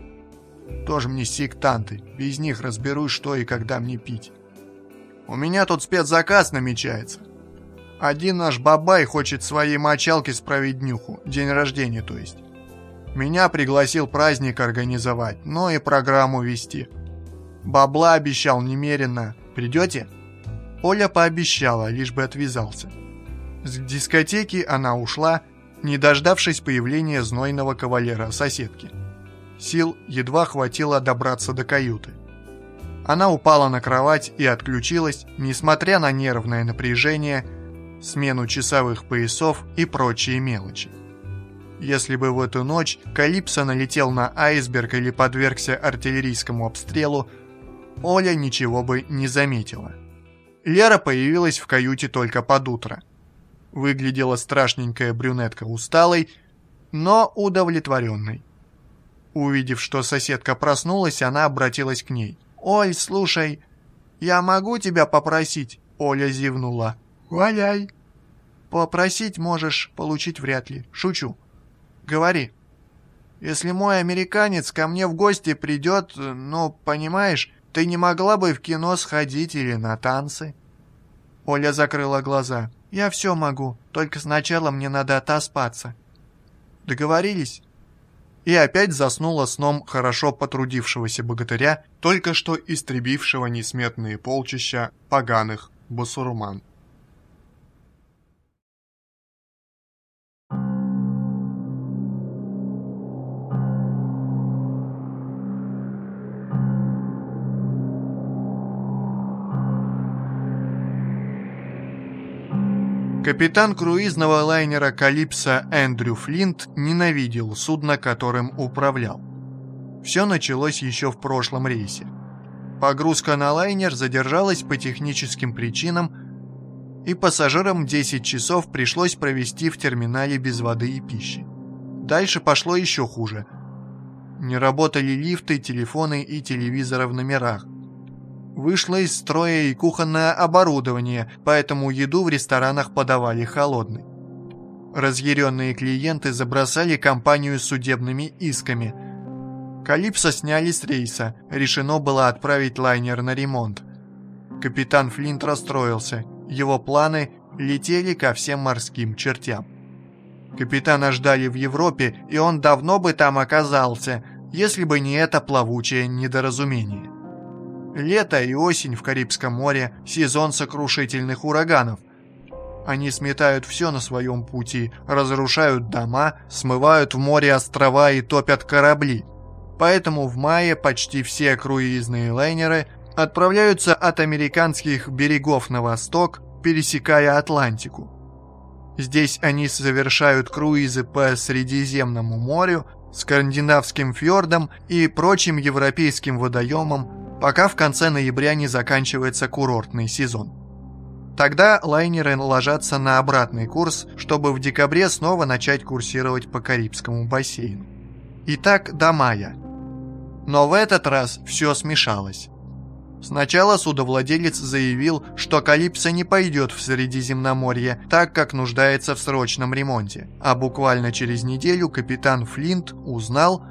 Тоже мне сектанты, без них разберусь, что и когда мне пить. У меня тут спецзаказ намечается. Один наш бабай хочет своей мочалке справить днюху, день рождения то есть. Меня пригласил праздник организовать, но и программу вести. Бабла обещал немерено. Придете? Оля пообещала, лишь бы отвязался. С дискотеки она ушла, не дождавшись появления знойного кавалера соседки. Сил едва хватило добраться до каюты. Она упала на кровать и отключилась, несмотря на нервное напряжение, смену часовых поясов и прочие мелочи. Если бы в эту ночь Калипсо налетел на айсберг или подвергся артиллерийскому обстрелу, Оля ничего бы не заметила. Лера появилась в каюте только под утро. Выглядела страшненькая брюнетка усталой, но удовлетворенной. Увидев, что соседка проснулась, она обратилась к ней. «Оль, слушай, я могу тебя попросить?» Оля зевнула. «Валяй!» «Попросить можешь, получить вряд ли. Шучу. Говори. Если мой американец ко мне в гости придет, ну, понимаешь, ты не могла бы в кино сходить или на танцы?» Оля закрыла глаза. «Я все могу, только сначала мне надо отоспаться». «Договорились?» И опять заснула сном хорошо потрудившегося богатыря, только что истребившего несметные полчища поганых басурман. Капитан круизного лайнера «Калипсо» Эндрю Флинт ненавидел судно, которым управлял. Все началось еще в прошлом рейсе. Погрузка на лайнер задержалась по техническим причинам, и пассажирам 10 часов пришлось провести в терминале без воды и пищи. Дальше пошло еще хуже. Не работали лифты, телефоны и телевизоры в номерах – Вышло из строя и кухонное оборудование, поэтому еду в ресторанах подавали холодной. Разъяренные клиенты забросали компанию судебными исками. Калипсо сняли с рейса, решено было отправить лайнер на ремонт. Капитан Флинт расстроился, его планы летели ко всем морским чертям. Капитана ждали в Европе, и он давно бы там оказался, если бы не это плавучее недоразумение. Лето и осень в Карибском море – сезон сокрушительных ураганов. Они сметают все на своем пути, разрушают дома, смывают в море острова и топят корабли. Поэтому в мае почти все круизные лайнеры отправляются от американских берегов на восток, пересекая Атлантику. Здесь они совершают круизы по Средиземному морю, Скандинавским фьордам и прочим европейским водоемам пока в конце ноября не заканчивается курортный сезон. Тогда лайнеры ложатся на обратный курс, чтобы в декабре снова начать курсировать по Карибскому бассейну. И так до мая. Но в этот раз все смешалось. Сначала судовладелец заявил, что Калипсо не пойдет в Средиземноморье, так как нуждается в срочном ремонте. А буквально через неделю капитан Флинт узнал,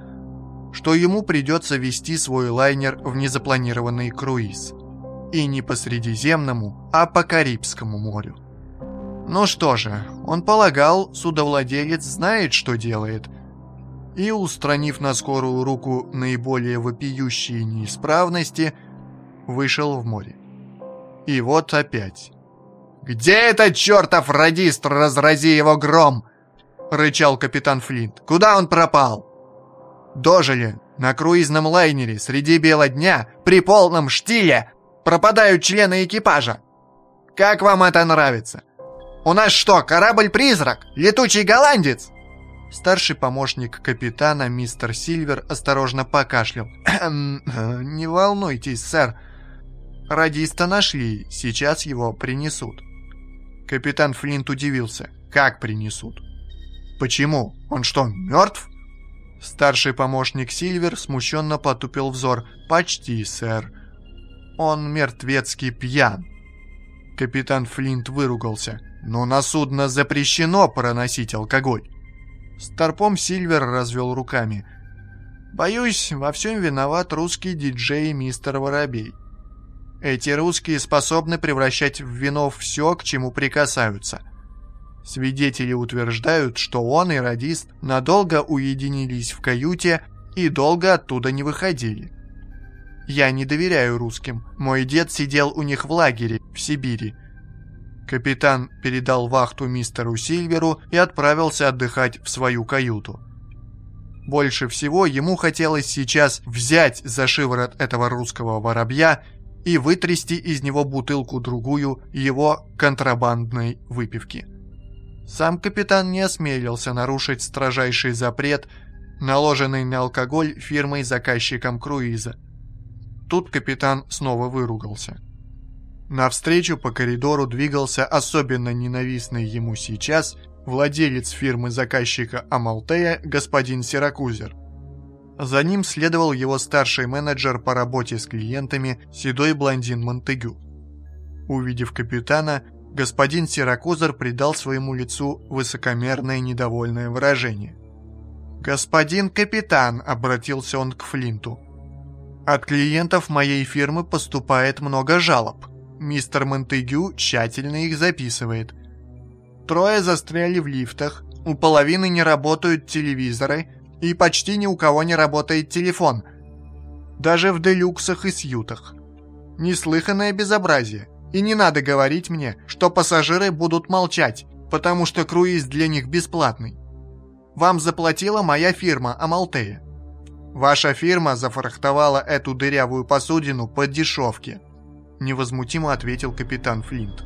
что ему придется вести свой лайнер в незапланированный круиз. И не по Средиземному, а по Карибскому морю. Ну что же, он полагал, судовладелец знает, что делает. И, устранив на скорую руку наиболее вопиющие неисправности, вышел в море. И вот опять. «Где этот чертов радист, разрази его гром?» — рычал капитан Флинт. «Куда он пропал?» Дожили. На круизном лайнере среди бела дня, при полном штиле, пропадают члены экипажа. Как вам это нравится? У нас что, корабль-призрак? Летучий голландец?» Старший помощник капитана, мистер Сильвер, осторожно покашлял. «Не волнуйтесь, сэр. Радиста нашли, сейчас его принесут». Капитан Флинт удивился. «Как принесут?» «Почему? Он что, мертв?» Старший помощник Сильвер смущенно потупил взор. «Почти, сэр. Он мертвецкий пьян». Капитан Флинт выругался. «Но на судно запрещено проносить алкоголь». Старпом Сильвер развел руками. «Боюсь, во всем виноват русский диджей мистер Воробей. Эти русские способны превращать в вино все, к чему прикасаются. Свидетели утверждают, что он и радист надолго уединились в каюте и долго оттуда не выходили. Я не доверяю русским. Мой дед сидел у них в лагере в Сибири. Капитан передал вахту мистеру Сильверу и отправился отдыхать в свою каюту. Больше всего ему хотелось сейчас взять за шиворот этого русского воробья и вытрясти из него бутылку-другую его контрабандной выпивки. Сам капитан не осмелился нарушить строжайший запрет, наложенный на алкоголь фирмой-заказчиком круиза. Тут капитан снова выругался. Навстречу по коридору двигался особенно ненавистный ему сейчас владелец фирмы-заказчика Амалтея господин Сиракузер. За ним следовал его старший менеджер по работе с клиентами, седой блондин Монтегю. Увидев капитана, господин Сиракузер придал своему лицу высокомерное недовольное выражение. «Господин капитан», — обратился он к Флинту, — «от клиентов моей фирмы поступает много жалоб. Мистер Монтегю тщательно их записывает. Трое застряли в лифтах, у половины не работают телевизоры, и почти ни у кого не работает телефон. Даже в делюксах и сьютах. Неслыханное безобразие. И не надо говорить мне, что пассажиры будут молчать, потому что круиз для них бесплатный. Вам заплатила моя фирма Амалтея. Ваша фирма зафрахтовала эту дырявую посудину по дешевке. Невозмутимо ответил капитан Флинт.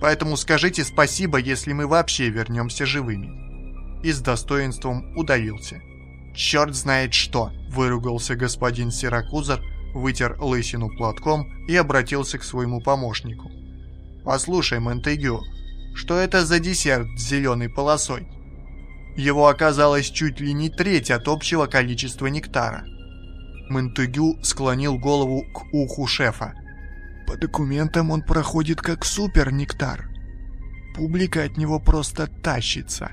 Поэтому скажите спасибо, если мы вообще вернемся живыми. И с достоинством удалился. «Черт знает что!» – выругался господин Сиракузер – вытер лысину платком и обратился к своему помощнику. «Послушай, Монтегю, что это за десерт с зеленой полосой?» Его оказалось чуть ли не треть от общего количества нектара. Монтегю склонил голову к уху шефа. «По документам он проходит как супер-нектар. Публика от него просто тащится».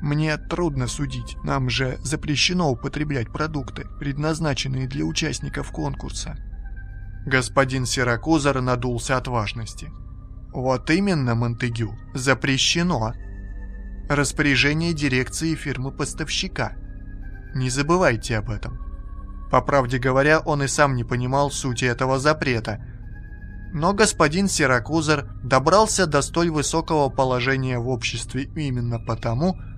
Мне трудно судить, нам же запрещено употреблять продукты, предназначенные для участников конкурса. Господин Сиракузер надулся от важности. Вот именно, Монтегю, запрещено. Распоряжение дирекции фирмы-поставщика. Не забывайте об этом. По правде говоря, он и сам не понимал сути этого запрета. Но господин Сиракузер добрался до столь высокого положения в обществе именно потому, что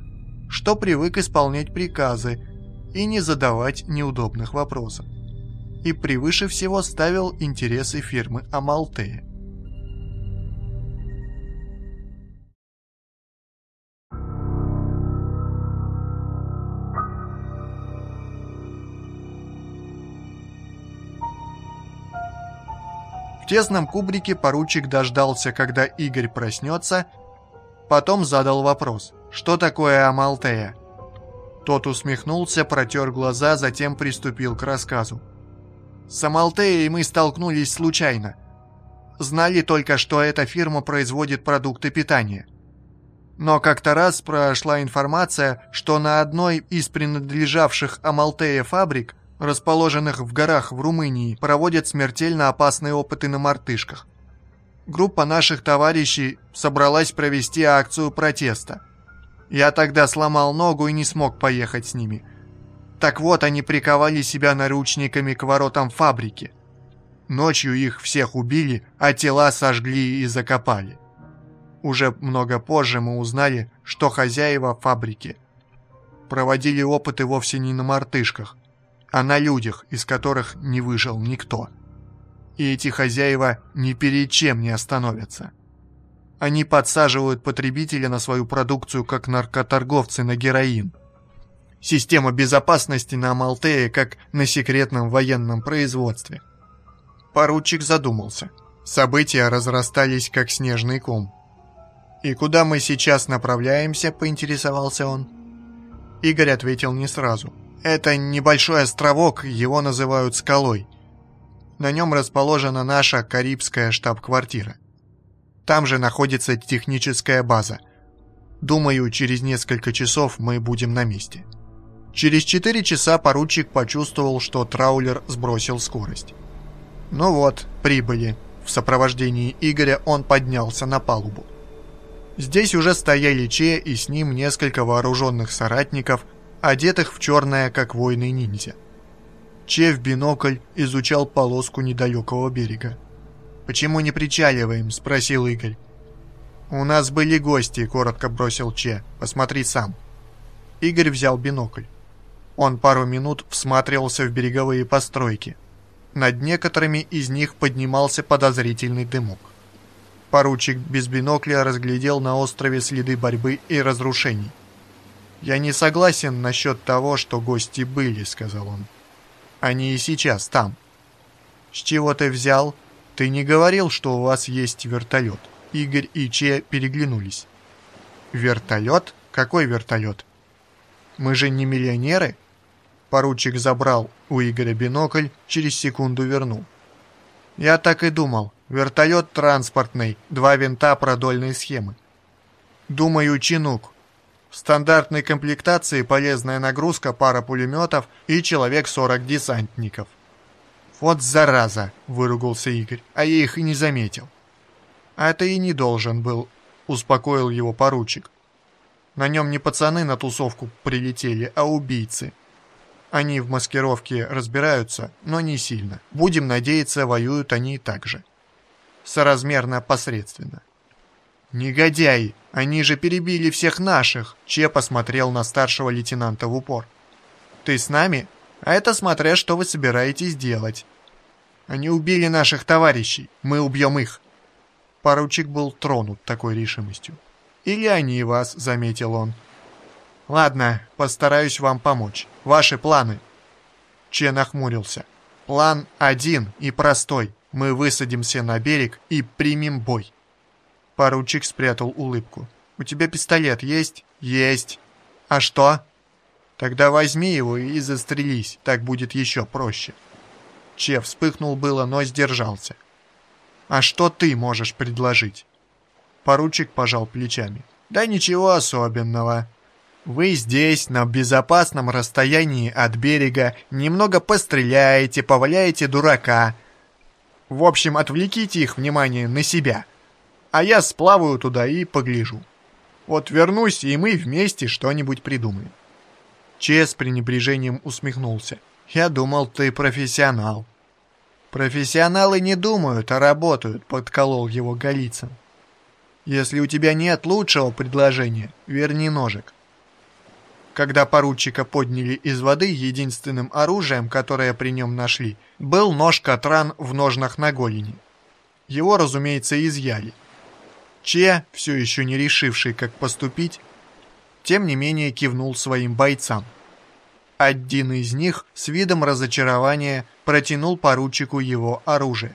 привык исполнять приказы и не задавать неудобных вопросов. И превыше всего ставил интересы фирмы Амалтея. В тесном кубрике поручик дождался, когда Игорь проснется, потом задал вопрос – что такое Амалтея?» Тот усмехнулся, протер глаза, затем приступил к рассказу. «С Амалтеей мы столкнулись случайно. Знали только, что эта фирма производит продукты питания. Но как-то раз прошла информация, что на одной из принадлежавших Амалтея фабрик, расположенных в горах в Румынии, проводят смертельно опасные опыты на мартышках. Группа наших товарищей собралась провести акцию протеста. Я тогда сломал ногу и не смог поехать с ними. Так вот, они приковали себя наручниками к воротам фабрики. Ночью их всех убили, а тела сожгли и закопали. Уже много позже мы узнали, что хозяева фабрики проводили опыты вовсе не на мартышках, а на людях, из которых не выжил никто. И эти хозяева ни перед чем не остановятся. Они подсаживают потребителя на свою продукцию, как наркоторговцы на героин. Система безопасности на Амалтее, как на секретном военном производстве. Поручик задумался. События разрастались, как снежный ком. «И куда мы сейчас направляемся?» – поинтересовался он. Игорь ответил не сразу. «Это небольшой островок, его называют скалой. На нем расположена наша Карибская штаб-квартира. Там же находится техническая база. Думаю, через несколько часов мы будем на месте. Через 4 часа поручик почувствовал, что траулер сбросил скорость. Ну вот, прибыли. В сопровождении Игоря он поднялся на палубу. Здесь уже стояли Че и с ним несколько вооруженных соратников, одетых в черное, как воины ниндзя. Че в бинокль изучал полоску недалекого берега. «Почему не причаливаем?» – спросил Игорь. «У нас были гости», – коротко бросил Че. «Посмотри сам». Игорь взял бинокль. Он пару минут всматривался в береговые постройки. Над некоторыми из них поднимался подозрительный дымок. Поручик без бинокля разглядел на острове следы борьбы и разрушений. «Я не согласен насчет того, что гости были», — сказал он. «Они и сейчас там». «С чего ты взял? Ты не говорил, что у вас есть вертолет?» Игорь и Че переглянулись. «Вертолет? Какой вертолет? Мы же не миллионеры?» Поручик забрал у Игоря бинокль, через секунду вернул. «Я так и думал. Вертолет транспортный, два винта продольной схемы. Думаю, чинук. В стандартной комплектации полезная нагрузка, пара пулеметов и человек 40 десантников. «Вот зараза!» – выругался Игорь, а я их и не заметил. «А это и не должен был», – успокоил его поручик. «На нем не пацаны на тусовку прилетели, а убийцы. Они в маскировке разбираются, но не сильно. Будем надеяться, воюют они и так же. Соразмерно посредственно. «Негодяи! Они же перебили всех наших!» Че посмотрел на старшего лейтенанта в упор. «Ты с нами? А это смотря, что вы собираетесь делать. Они убили наших товарищей, мы убьем их!» Поручик был тронут такой решимостью. «Или они вас», — заметил он. «Ладно, постараюсь вам помочь. Ваши планы?» Че нахмурился. «План один и простой. Мы высадимся на берег и примем бой». Поручик спрятал улыбку. «У тебя пистолет есть?» «Есть». «А что?» «Тогда возьми его и застрелись, так будет еще проще». Че вспыхнул было, но сдержался. «А что ты можешь предложить?» Поручик пожал плечами. «Да ничего особенного. Вы здесь, на безопасном расстоянии от берега, немного постреляете, поваляете дурака. В общем, отвлеките их внимание на себя. А я сплаваю туда и погляжу. Вот вернусь, и мы вместе что-нибудь придумаем. Че с пренебрежением усмехнулся. Я думал, ты профессионал. Профессионалы не думают, а работают, подколол его Голицын. Если у тебя нет лучшего предложения, верни ножик. Когда поручика подняли из воды, единственным оружием, которое при нем нашли, был нож-катран в ножнах на голени. Его, разумеется, изъяли. Че, все еще не решивший, как поступить, тем не менее кивнул своим бойцам. Один из них с видом разочарования протянул поручику его оружие.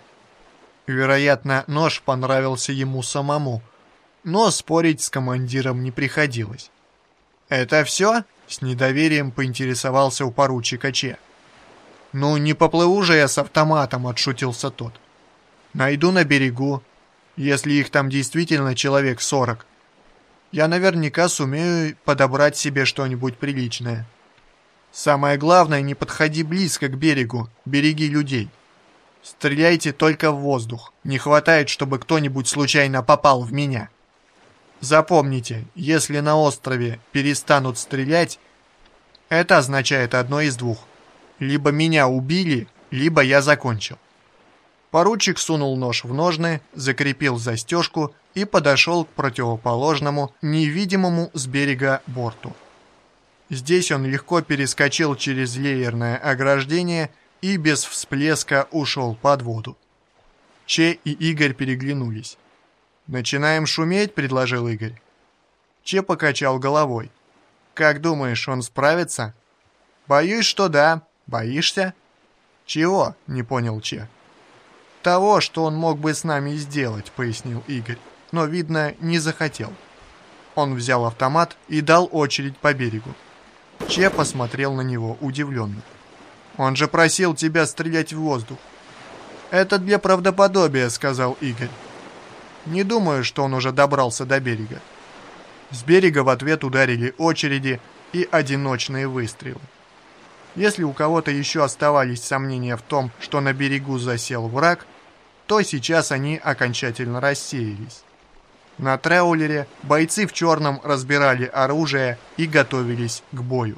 Вероятно, нож понравился ему самому, но спорить с командиром не приходилось. «Это все?» — с недоверием поинтересовался у поручика Че. «Ну, не поплыву же я с автоматом», — отшутился тот. «Найду на берегу, если их там действительно человек сорок. Я наверняка сумею подобрать себе что-нибудь приличное. Самое главное, не подходи близко к берегу, береги людей. Стреляйте только в воздух, не хватает, чтобы кто-нибудь случайно попал в меня». Запомните, если на острове перестанут стрелять, это означает одно из двух. Либо меня убили, либо я закончил. Поручик сунул нож в ножны, закрепил застежку и подошел к противоположному, невидимому с берега борту. Здесь он легко перескочил через леерное ограждение и без всплеска ушел под воду. Че и Игорь переглянулись. «Начинаем шуметь», — предложил Игорь. Че покачал головой. «Как думаешь, он справится?» «Боюсь, что да. Боишься?» «Чего?» — не понял Че. «Того, что он мог бы с нами сделать», — пояснил Игорь. Но, видно, не захотел. Он взял автомат и дал очередь по берегу. Че посмотрел на него удивленно. «Он же просил тебя стрелять в воздух». «Это для правдоподобия», — сказал Игорь. Не думаю, что он уже добрался до берега. С берега в ответ ударили очереди и одиночные выстрелы. Если у кого-то еще оставались сомнения в том, что на берегу засел враг, то сейчас они окончательно рассеялись. На траулере бойцы в черном разбирали оружие и готовились к бою.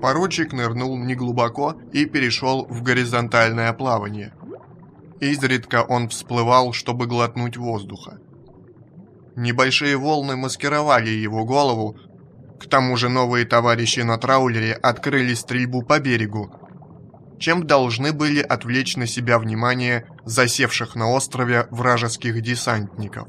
Поручик нырнул неглубоко и перешел в горизонтальное плавание. Изредка он всплывал, чтобы глотнуть воздуха. Небольшие волны маскировали его голову, к тому же новые товарищи на траулере открыли стрельбу по берегу, чем должны были отвлечь на себя внимание засевших на острове вражеских десантников.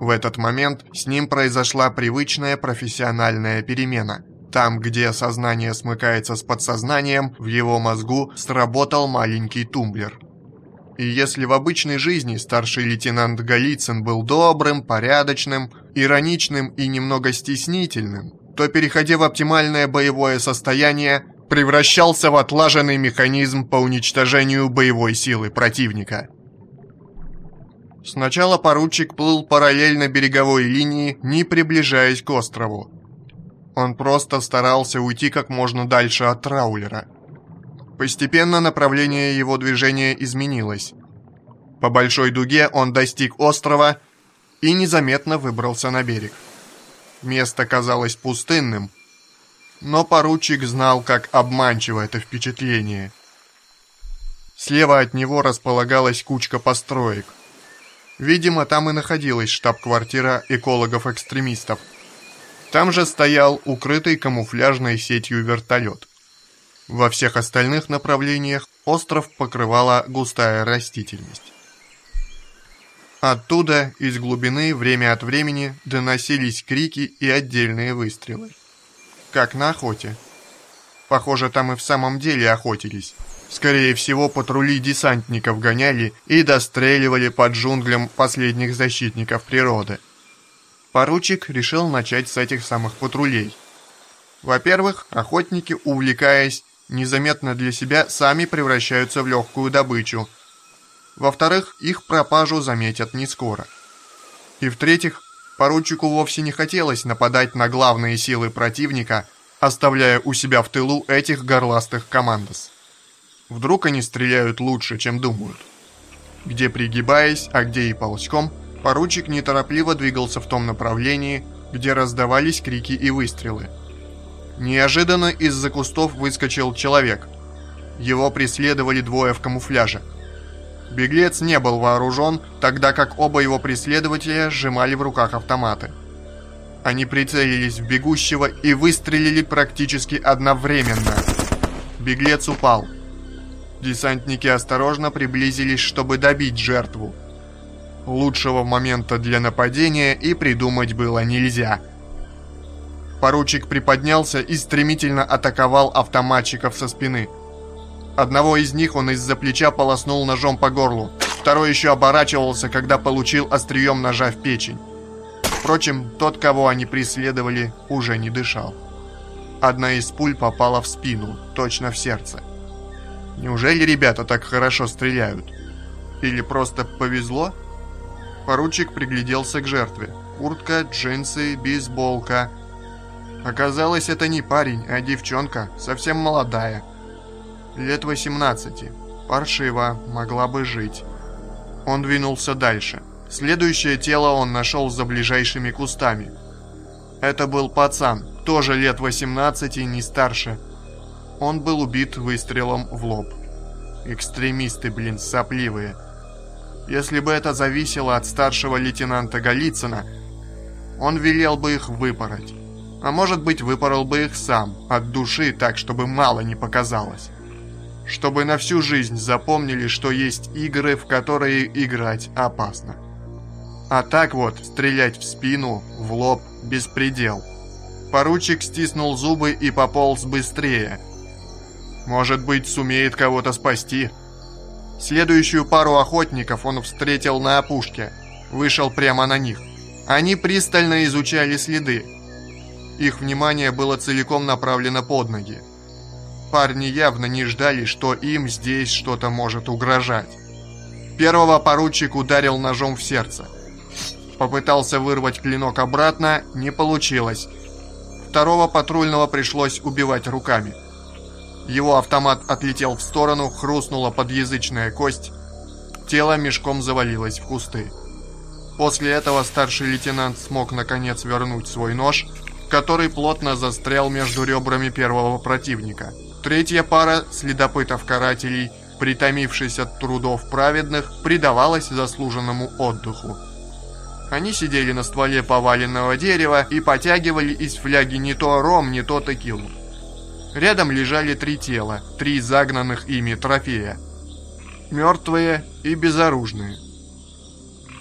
В этот момент с ним произошла привычная профессиональная перемена. Там, где сознание смыкается с подсознанием, в его мозгу сработал маленький тумблер. И если в обычной жизни старший лейтенант Голицын был добрым, порядочным, ироничным и немного стеснительным, то, переходя в оптимальное боевое состояние, превращался в отлаженный механизм по уничтожению боевой силы противника. Сначала поручик плыл параллельно береговой линии, не приближаясь к острову. Он просто старался уйти как можно дальше от траулера. Постепенно направление его движения изменилось. По большой дуге он достиг острова и незаметно выбрался на берег. Место казалось пустынным, но поручик знал, как обманчиво это впечатление. Слева от него располагалась кучка построек. Видимо, там и находилась штаб-квартира экологов-экстремистов. Там же стоял укрытый камуфляжной сетью вертолет. Во всех остальных направлениях остров покрывала густая растительность. Оттуда, из глубины, время от времени доносились крики и отдельные выстрелы. Как на охоте. Похоже, там и в самом деле охотились. Скорее всего, патрули десантников гоняли и достреливали под джунглям последних защитников природы. Поручик решил начать с этих самых патрулей. Во-первых, охотники, увлекаясь, незаметно для себя сами превращаются в легкую добычу – во-вторых, их пропажу заметят не скоро. И в-третьих, поручику вовсе не хотелось нападать на главные силы противника, оставляя у себя в тылу этих горластых командос. Вдруг они стреляют лучше, чем думают. Где пригибаясь, а где и ползком, поручик неторопливо двигался в том направлении, где раздавались крики и выстрелы. Неожиданно из-за кустов выскочил человек. Его преследовали двое в камуфляже – Беглец не был вооружен, тогда как оба его преследователя сжимали в руках автоматы. Они прицелились в бегущего и выстрелили практически одновременно. Беглец упал. Десантники осторожно приблизились, чтобы добить жертву. Лучшего момента для нападения и придумать было нельзя. Поручик приподнялся и стремительно атаковал автоматчиков со спины – Одного из них он из-за плеча полоснул ножом по горлу. Второй еще оборачивался, когда получил острием ножа в печень. Впрочем, тот, кого они преследовали, уже не дышал. Одна из пуль попала в спину, точно в сердце. Неужели ребята так хорошо стреляют? Или просто повезло? Поручик пригляделся к жертве. Куртка, джинсы, бейсболка. Оказалось, это не парень, а девчонка, совсем молодая лет 18. Паршиво, могла бы жить. Он двинулся дальше. Следующее тело он нашел за ближайшими кустами. Это был пацан, тоже лет 18, не старше. Он был убит выстрелом в лоб. Экстремисты, блин, сопливые. Если бы это зависело от старшего лейтенанта Голицына, он велел бы их выпороть. А может быть, выпорол бы их сам, от души, так, чтобы мало не показалось чтобы на всю жизнь запомнили, что есть игры, в которые играть опасно. А так вот, стрелять в спину, в лоб, беспредел. Поручик стиснул зубы и пополз быстрее. Может быть, сумеет кого-то спасти. Следующую пару охотников он встретил на опушке. Вышел прямо на них. Они пристально изучали следы. Их внимание было целиком направлено под ноги. Парни явно не ждали, что им здесь что-то может угрожать. Первого поручик ударил ножом в сердце. Попытался вырвать клинок обратно, не получилось. Второго патрульного пришлось убивать руками. Его автомат отлетел в сторону, хрустнула подъязычная кость. Тело мешком завалилось в кусты. После этого старший лейтенант смог наконец вернуть свой нож, который плотно застрял между ребрами первого противника. Третья пара следопытов-карателей, притомившись от трудов праведных, предавалась заслуженному отдыху. Они сидели на стволе поваленного дерева и потягивали из фляги не то ром, не то текилу. Рядом лежали три тела, три загнанных ими трофея. Мертвые и безоружные.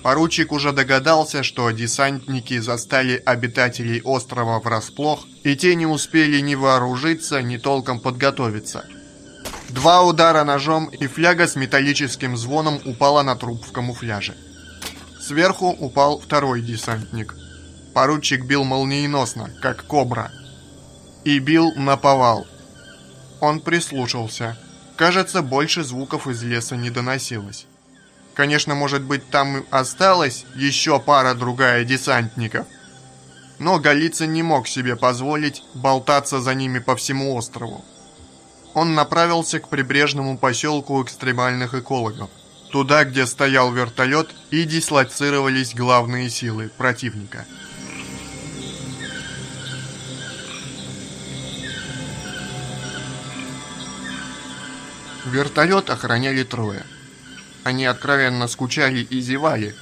Поручик уже догадался, что десантники застали обитателей острова врасплох, и те не успели ни вооружиться, ни толком подготовиться. Два удара ножом, и фляга с металлическим звоном упала на труп в камуфляже. Сверху упал второй десантник. Поручик бил молниеносно, как кобра. И бил на повал. Он прислушался. Кажется, больше звуков из леса не доносилось. Конечно, может быть, там осталась еще пара-другая десантников. Но Голицын не мог себе позволить болтаться за ними по всему острову. Он направился к прибрежному поселку экстремальных экологов. Туда, где стоял вертолет и дислоцировались главные силы противника. Вертолет охраняли трое – они откровенно скучали и зевали,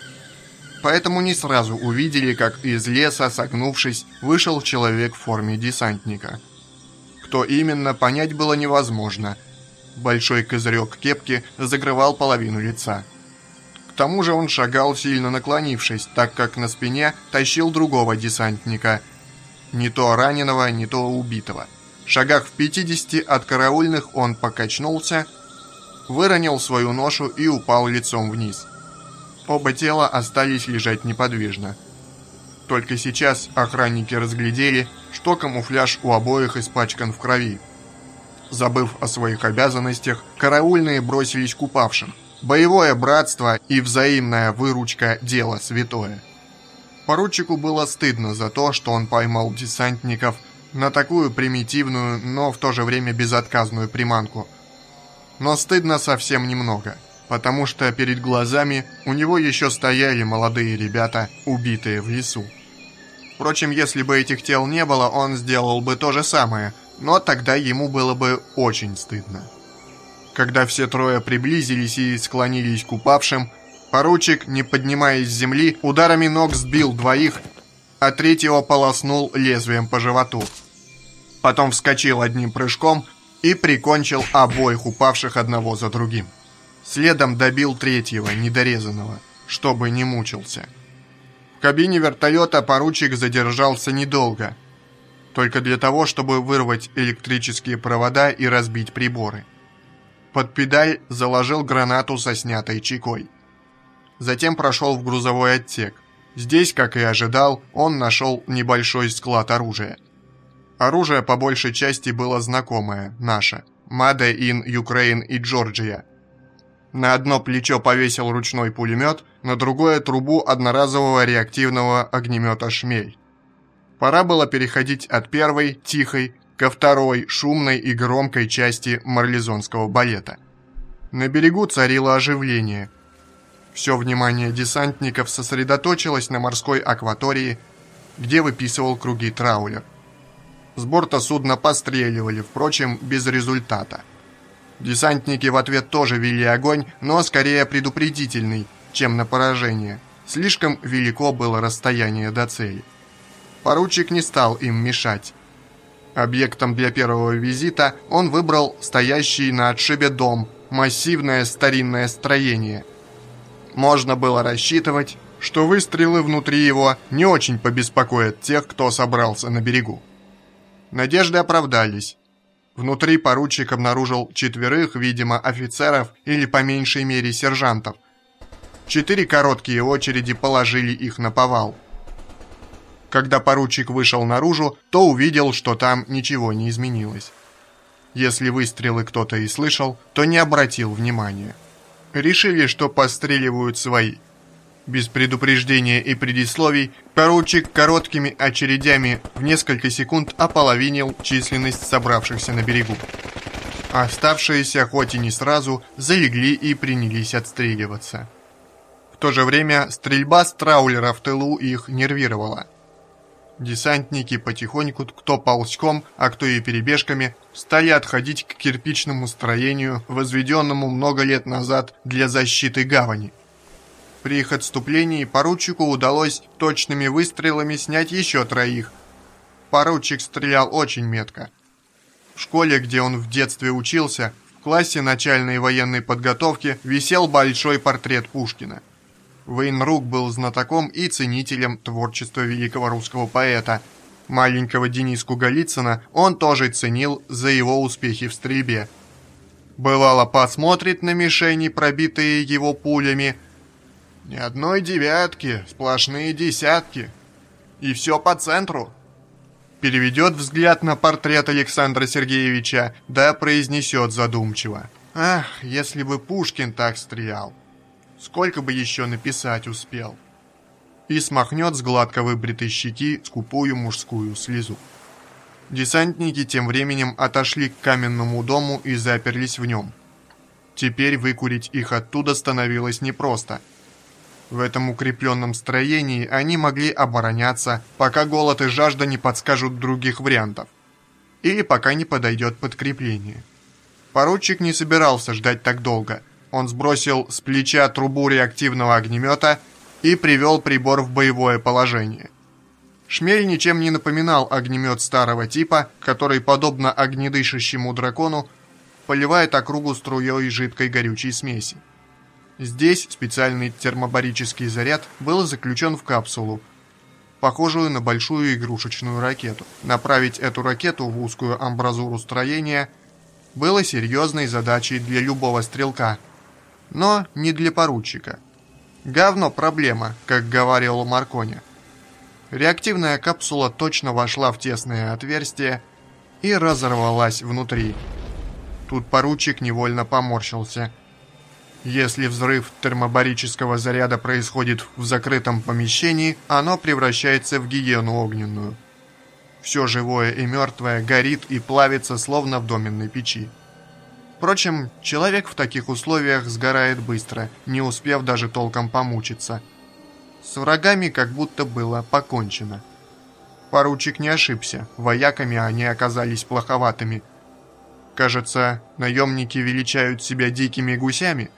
поэтому не сразу увидели, как из леса, согнувшись, вышел человек в форме десантника. Кто именно, понять было невозможно. Большой козырек кепки закрывал половину лица. К тому же он шагал, сильно наклонившись, так как на спине тащил другого десантника. Не то раненого, не то убитого. В шагах в 50 от караульных он покачнулся выронил свою ношу и упал лицом вниз. Оба тела остались лежать неподвижно. Только сейчас охранники разглядели, что камуфляж у обоих испачкан в крови. Забыв о своих обязанностях, караульные бросились к упавшим. Боевое братство и взаимная выручка – дело святое. Поручику было стыдно за то, что он поймал десантников на такую примитивную, но в то же время безотказную приманку – но стыдно совсем немного, потому что перед глазами у него еще стояли молодые ребята, убитые в лесу. Впрочем, если бы этих тел не было, он сделал бы то же самое, но тогда ему было бы очень стыдно. Когда все трое приблизились и склонились к упавшим, поручик, не поднимаясь с земли, ударами ног сбил двоих, а третьего полоснул лезвием по животу. Потом вскочил одним прыжком, и прикончил обоих упавших одного за другим. Следом добил третьего, недорезанного, чтобы не мучился. В кабине вертолета поручик задержался недолго, только для того, чтобы вырвать электрические провода и разбить приборы. Под педаль заложил гранату со снятой чекой. Затем прошел в грузовой отсек. Здесь, как и ожидал, он нашел небольшой склад оружия – Оружие по большей части было знакомое, наше. Made in Ukraine и Georgia. На одно плечо повесил ручной пулемет, на другое трубу одноразового реактивного огнемета «Шмель». Пора было переходить от первой, тихой, ко второй, шумной и громкой части марлезонского балета. На берегу царило оживление. Все внимание десантников сосредоточилось на морской акватории, где выписывал круги траулер – с борта судна постреливали, впрочем, без результата. Десантники в ответ тоже вели огонь, но скорее предупредительный, чем на поражение. Слишком велико было расстояние до цели. Поручик не стал им мешать. Объектом для первого визита он выбрал стоящий на отшибе дом, массивное старинное строение. Можно было рассчитывать, что выстрелы внутри его не очень побеспокоят тех, кто собрался на берегу. Надежды оправдались. Внутри поручик обнаружил четверых, видимо, офицеров или по меньшей мере сержантов. Четыре короткие очереди положили их на повал. Когда поручик вышел наружу, то увидел, что там ничего не изменилось. Если выстрелы кто-то и слышал, то не обратил внимания. Решили, что постреливают свои. Без предупреждения и предисловий, поручик короткими очередями в несколько секунд ополовинил численность собравшихся на берегу. Оставшиеся, хоть и не сразу, залегли и принялись отстреливаться. В то же время стрельба с траулера в тылу их нервировала – Десантники потихоньку, кто ползком, а кто и перебежками, стали отходить к кирпичному строению, возведенному много лет назад для защиты гавани. При их отступлении поручику удалось точными выстрелами снять еще троих. Поручик стрелял очень метко. В школе, где он в детстве учился, в классе начальной военной подготовки висел большой портрет Пушкина. Вейнрук был знатоком и ценителем творчества великого русского поэта. Маленького Дениску Голицына он тоже ценил за его успехи в стрельбе. Бывало, посмотрит на мишени, пробитые его пулями. Ни одной девятки, сплошные десятки. И все по центру. Переведет взгляд на портрет Александра Сергеевича, да произнесет задумчиво. «Ах, если бы Пушкин так стрелял!» Сколько бы еще написать успел. И смахнет с гладко выбритой щеки скупую мужскую слезу. Десантники тем временем отошли к каменному дому и заперлись в нем. Теперь выкурить их оттуда становилось непросто. В этом укрепленном строении они могли обороняться, пока голод и жажда не подскажут других вариантов. Или пока не подойдет подкрепление. Поручик не собирался ждать так долго – он сбросил с плеча трубу реактивного огнемета и привел прибор в боевое положение. Шмель ничем не напоминал огнемет старого типа, который, подобно огнедышащему дракону, поливает округу струей жидкой горючей смеси. Здесь специальный термобарический заряд был заключен в капсулу, похожую на большую игрушечную ракету. Направить эту ракету в узкую амбразуру строения было серьезной задачей для любого стрелка – но не для поручика. Говно проблема, как говорил Маркони. Реактивная капсула точно вошла в тесное отверстие и разорвалась внутри. Тут поручик невольно поморщился. Если взрыв термобарического заряда происходит в закрытом помещении, оно превращается в гиену огненную. Все живое и мертвое горит и плавится, словно в доменной печи. Впрочем, человек в таких условиях сгорает быстро, не успев даже толком помучиться. С врагами как будто было покончено. Поручик не ошибся, вояками они оказались плоховатыми. Кажется, наемники величают себя дикими гусями.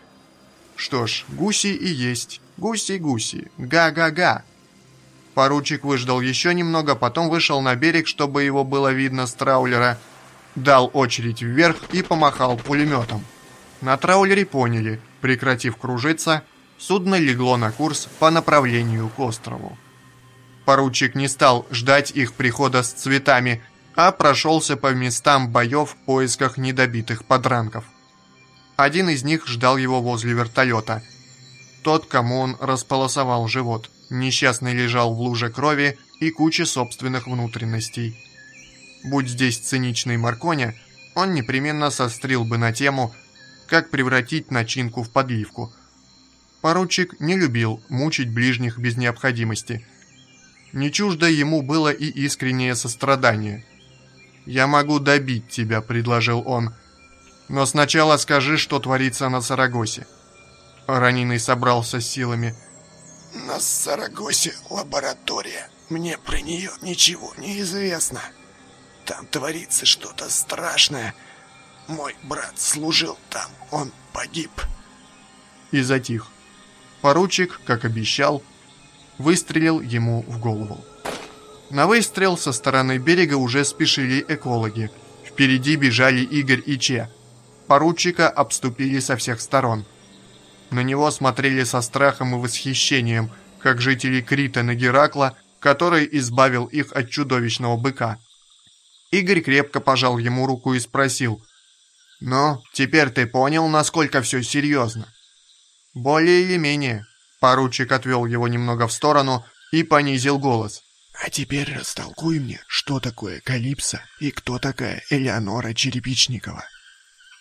Что ж, гуси и есть, гуси-гуси, га-га-га. Поручик выждал еще немного, потом вышел на берег, чтобы его было видно с траулера – дал очередь вверх и помахал пулеметом. На траулере поняли, прекратив кружиться, судно легло на курс по направлению к острову. Поручик не стал ждать их прихода с цветами, а прошелся по местам боев в поисках недобитых подранков. Один из них ждал его возле вертолета. Тот, кому он располосовал живот, несчастный лежал в луже крови и куче собственных внутренностей – Будь здесь циничный Марконя, он непременно сострил бы на тему, как превратить начинку в подливку. Поручик не любил мучить ближних без необходимости. Не чуждо ему было и искреннее сострадание. «Я могу добить тебя», — предложил он. «Но сначала скажи, что творится на Сарагосе». Раненый собрался с силами. «На Сарагосе лаборатория. Мне про нее ничего не известно». Там творится что-то страшное. Мой брат служил там, он погиб. И затих. Поручик, как обещал, выстрелил ему в голову. На выстрел со стороны берега уже спешили экологи. Впереди бежали Игорь и Че. Поручика обступили со всех сторон. На него смотрели со страхом и восхищением, как жители Крита на Геракла, который избавил их от чудовищного быка. Игорь крепко пожал ему руку и спросил. «Ну, теперь ты понял, насколько все серьезно?» «Более или менее». Поручик отвел его немного в сторону и понизил голос. А теперь растолкуй мне, что такое Калипсо и кто такая Элеонора Черепичникова.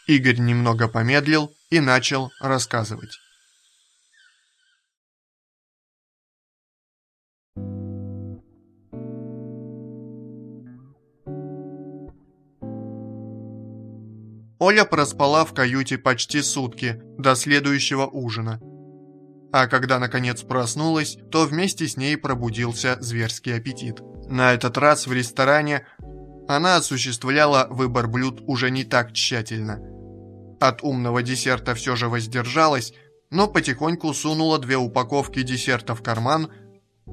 Игорь немного помедлил и начал рассказывать. Оля проспала в каюте почти сутки, до следующего ужина. А когда наконец проснулась, то вместе с ней пробудился зверский аппетит. На этот раз в ресторане она осуществляла выбор блюд уже не так тщательно. От умного десерта все же воздержалась, но потихоньку сунула две упаковки десерта в карман,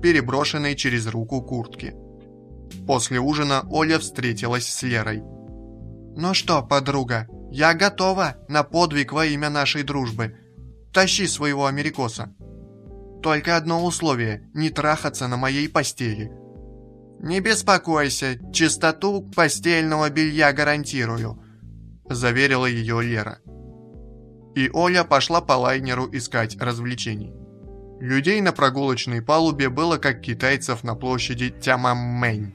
переброшенный через руку куртки. После ужина Оля встретилась с Лерой. «Ну что, подруга, я готова на подвиг во имя нашей дружбы. Тащи своего америкоса. Только одно условие – не трахаться на моей постели. Не беспокойся, чистоту постельного белья гарантирую, заверила ее Лера. И Оля пошла по лайнеру искать развлечений. Людей на прогулочной палубе было как китайцев на площади Тямамэнь.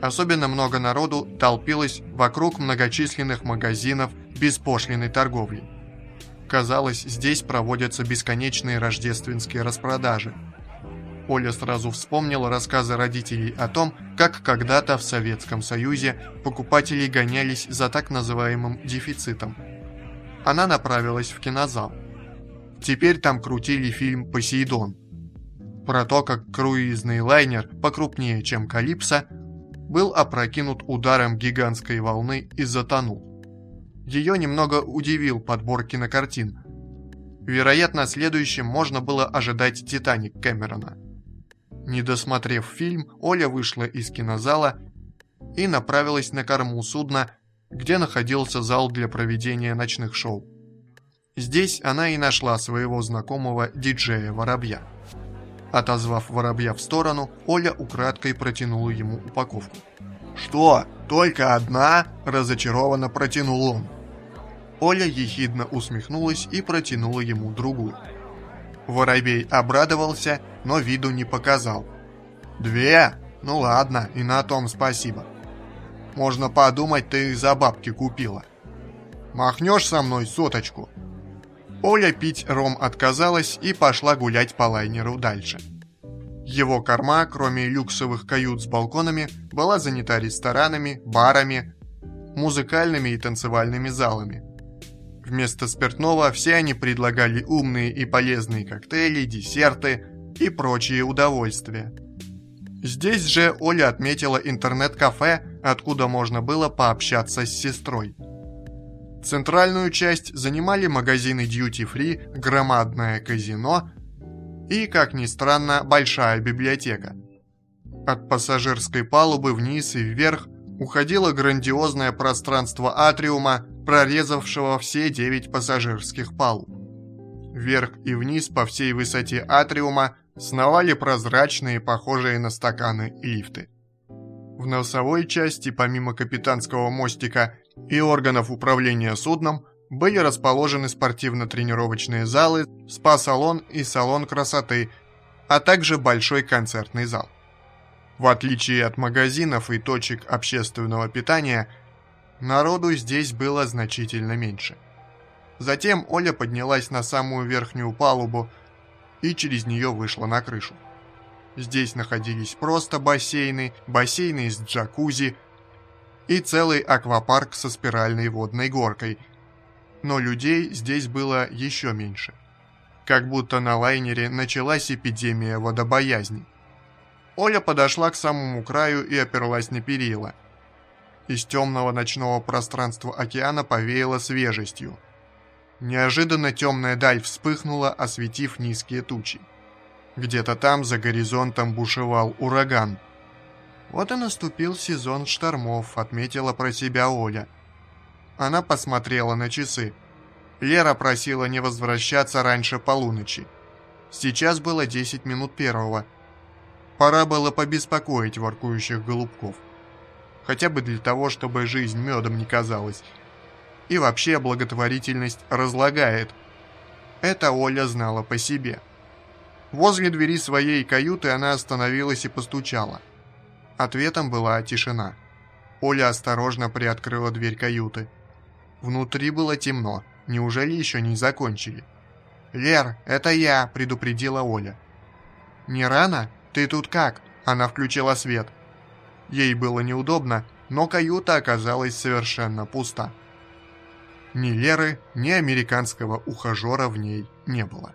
Особенно много народу толпилось вокруг многочисленных магазинов беспошлиной торговли. Казалось, здесь проводятся бесконечные рождественские распродажи. Оля сразу вспомнила рассказы родителей о том, как когда-то в Советском Союзе покупатели гонялись за так называемым дефицитом. Она направилась в кинозал. Теперь там крутили фильм «Посейдон». Про то, как круизный лайнер, покрупнее, чем «Калипсо», был опрокинут ударом гигантской волны и затонул. Ее немного удивил подбор кинокартин. Вероятно, следующим можно было ожидать «Титаник» Кэмерона. Не досмотрев фильм, Оля вышла из кинозала и направилась на корму судна, где находился зал для проведения ночных шоу. Здесь она и нашла своего знакомого диджея Воробья. Отозвав Воробья в сторону, Оля украдкой протянула ему упаковку. «Что, только одна?» – разочарованно протянул он. Оля ехидно усмехнулась и протянула ему другую. Воробей обрадовался, но виду не показал. «Две? Ну ладно, и на том спасибо. Можно подумать, ты за бабки купила. Махнешь со мной соточку?» Оля пить ром отказалась и пошла гулять по лайнеру дальше. Его корма, кроме люксовых кают с балконами, была занята ресторанами, барами, музыкальными и танцевальными залами. Вместо спиртного все они предлагали умные и полезные коктейли, десерты и прочие удовольствия. Здесь же Оля отметила интернет-кафе, откуда можно было пообщаться с сестрой. Центральную часть занимали магазины Duty Free, громадное казино и, как ни странно, большая библиотека. От пассажирской палубы вниз и вверх уходило грандиозное пространство атриума, прорезавшего все девять пассажирских палуб. Вверх и вниз по всей высоте атриума сновали прозрачные, похожие на стаканы, лифты. В носовой части, помимо капитанского мостика и органов управления судном, были расположены спортивно-тренировочные залы, спа-салон и салон красоты, а также большой концертный зал. В отличие от магазинов и точек общественного питания, народу здесь было значительно меньше. Затем Оля поднялась на самую верхнюю палубу и через нее вышла на крышу. Здесь находились просто бассейны, бассейны с джакузи и целый аквапарк со спиральной водной горкой. Но людей здесь было еще меньше. Как будто на лайнере началась эпидемия водобоязни. Оля подошла к самому краю и оперлась на перила. Из темного ночного пространства океана повеяло свежестью. Неожиданно темная даль вспыхнула, осветив низкие тучи. Где-то там, за горизонтом, бушевал ураган. Вот и наступил сезон штормов, отметила про себя Оля. Она посмотрела на часы. Лера просила не возвращаться раньше полуночи. Сейчас было 10 минут первого. Пора было побеспокоить воркующих голубков. Хотя бы для того, чтобы жизнь медом не казалась. И вообще благотворительность разлагает. Это Оля знала по себе. Возле двери своей каюты она остановилась и постучала. Ответом была тишина. Оля осторожно приоткрыла дверь каюты. Внутри было темно. Неужели еще не закончили? «Лер, это я», — предупредила Оля. «Не рано? Ты тут как?» Она включила свет. Ей было неудобно, но каюта оказалась совершенно пуста. Ни Леры, ни американского ухажера в ней не было.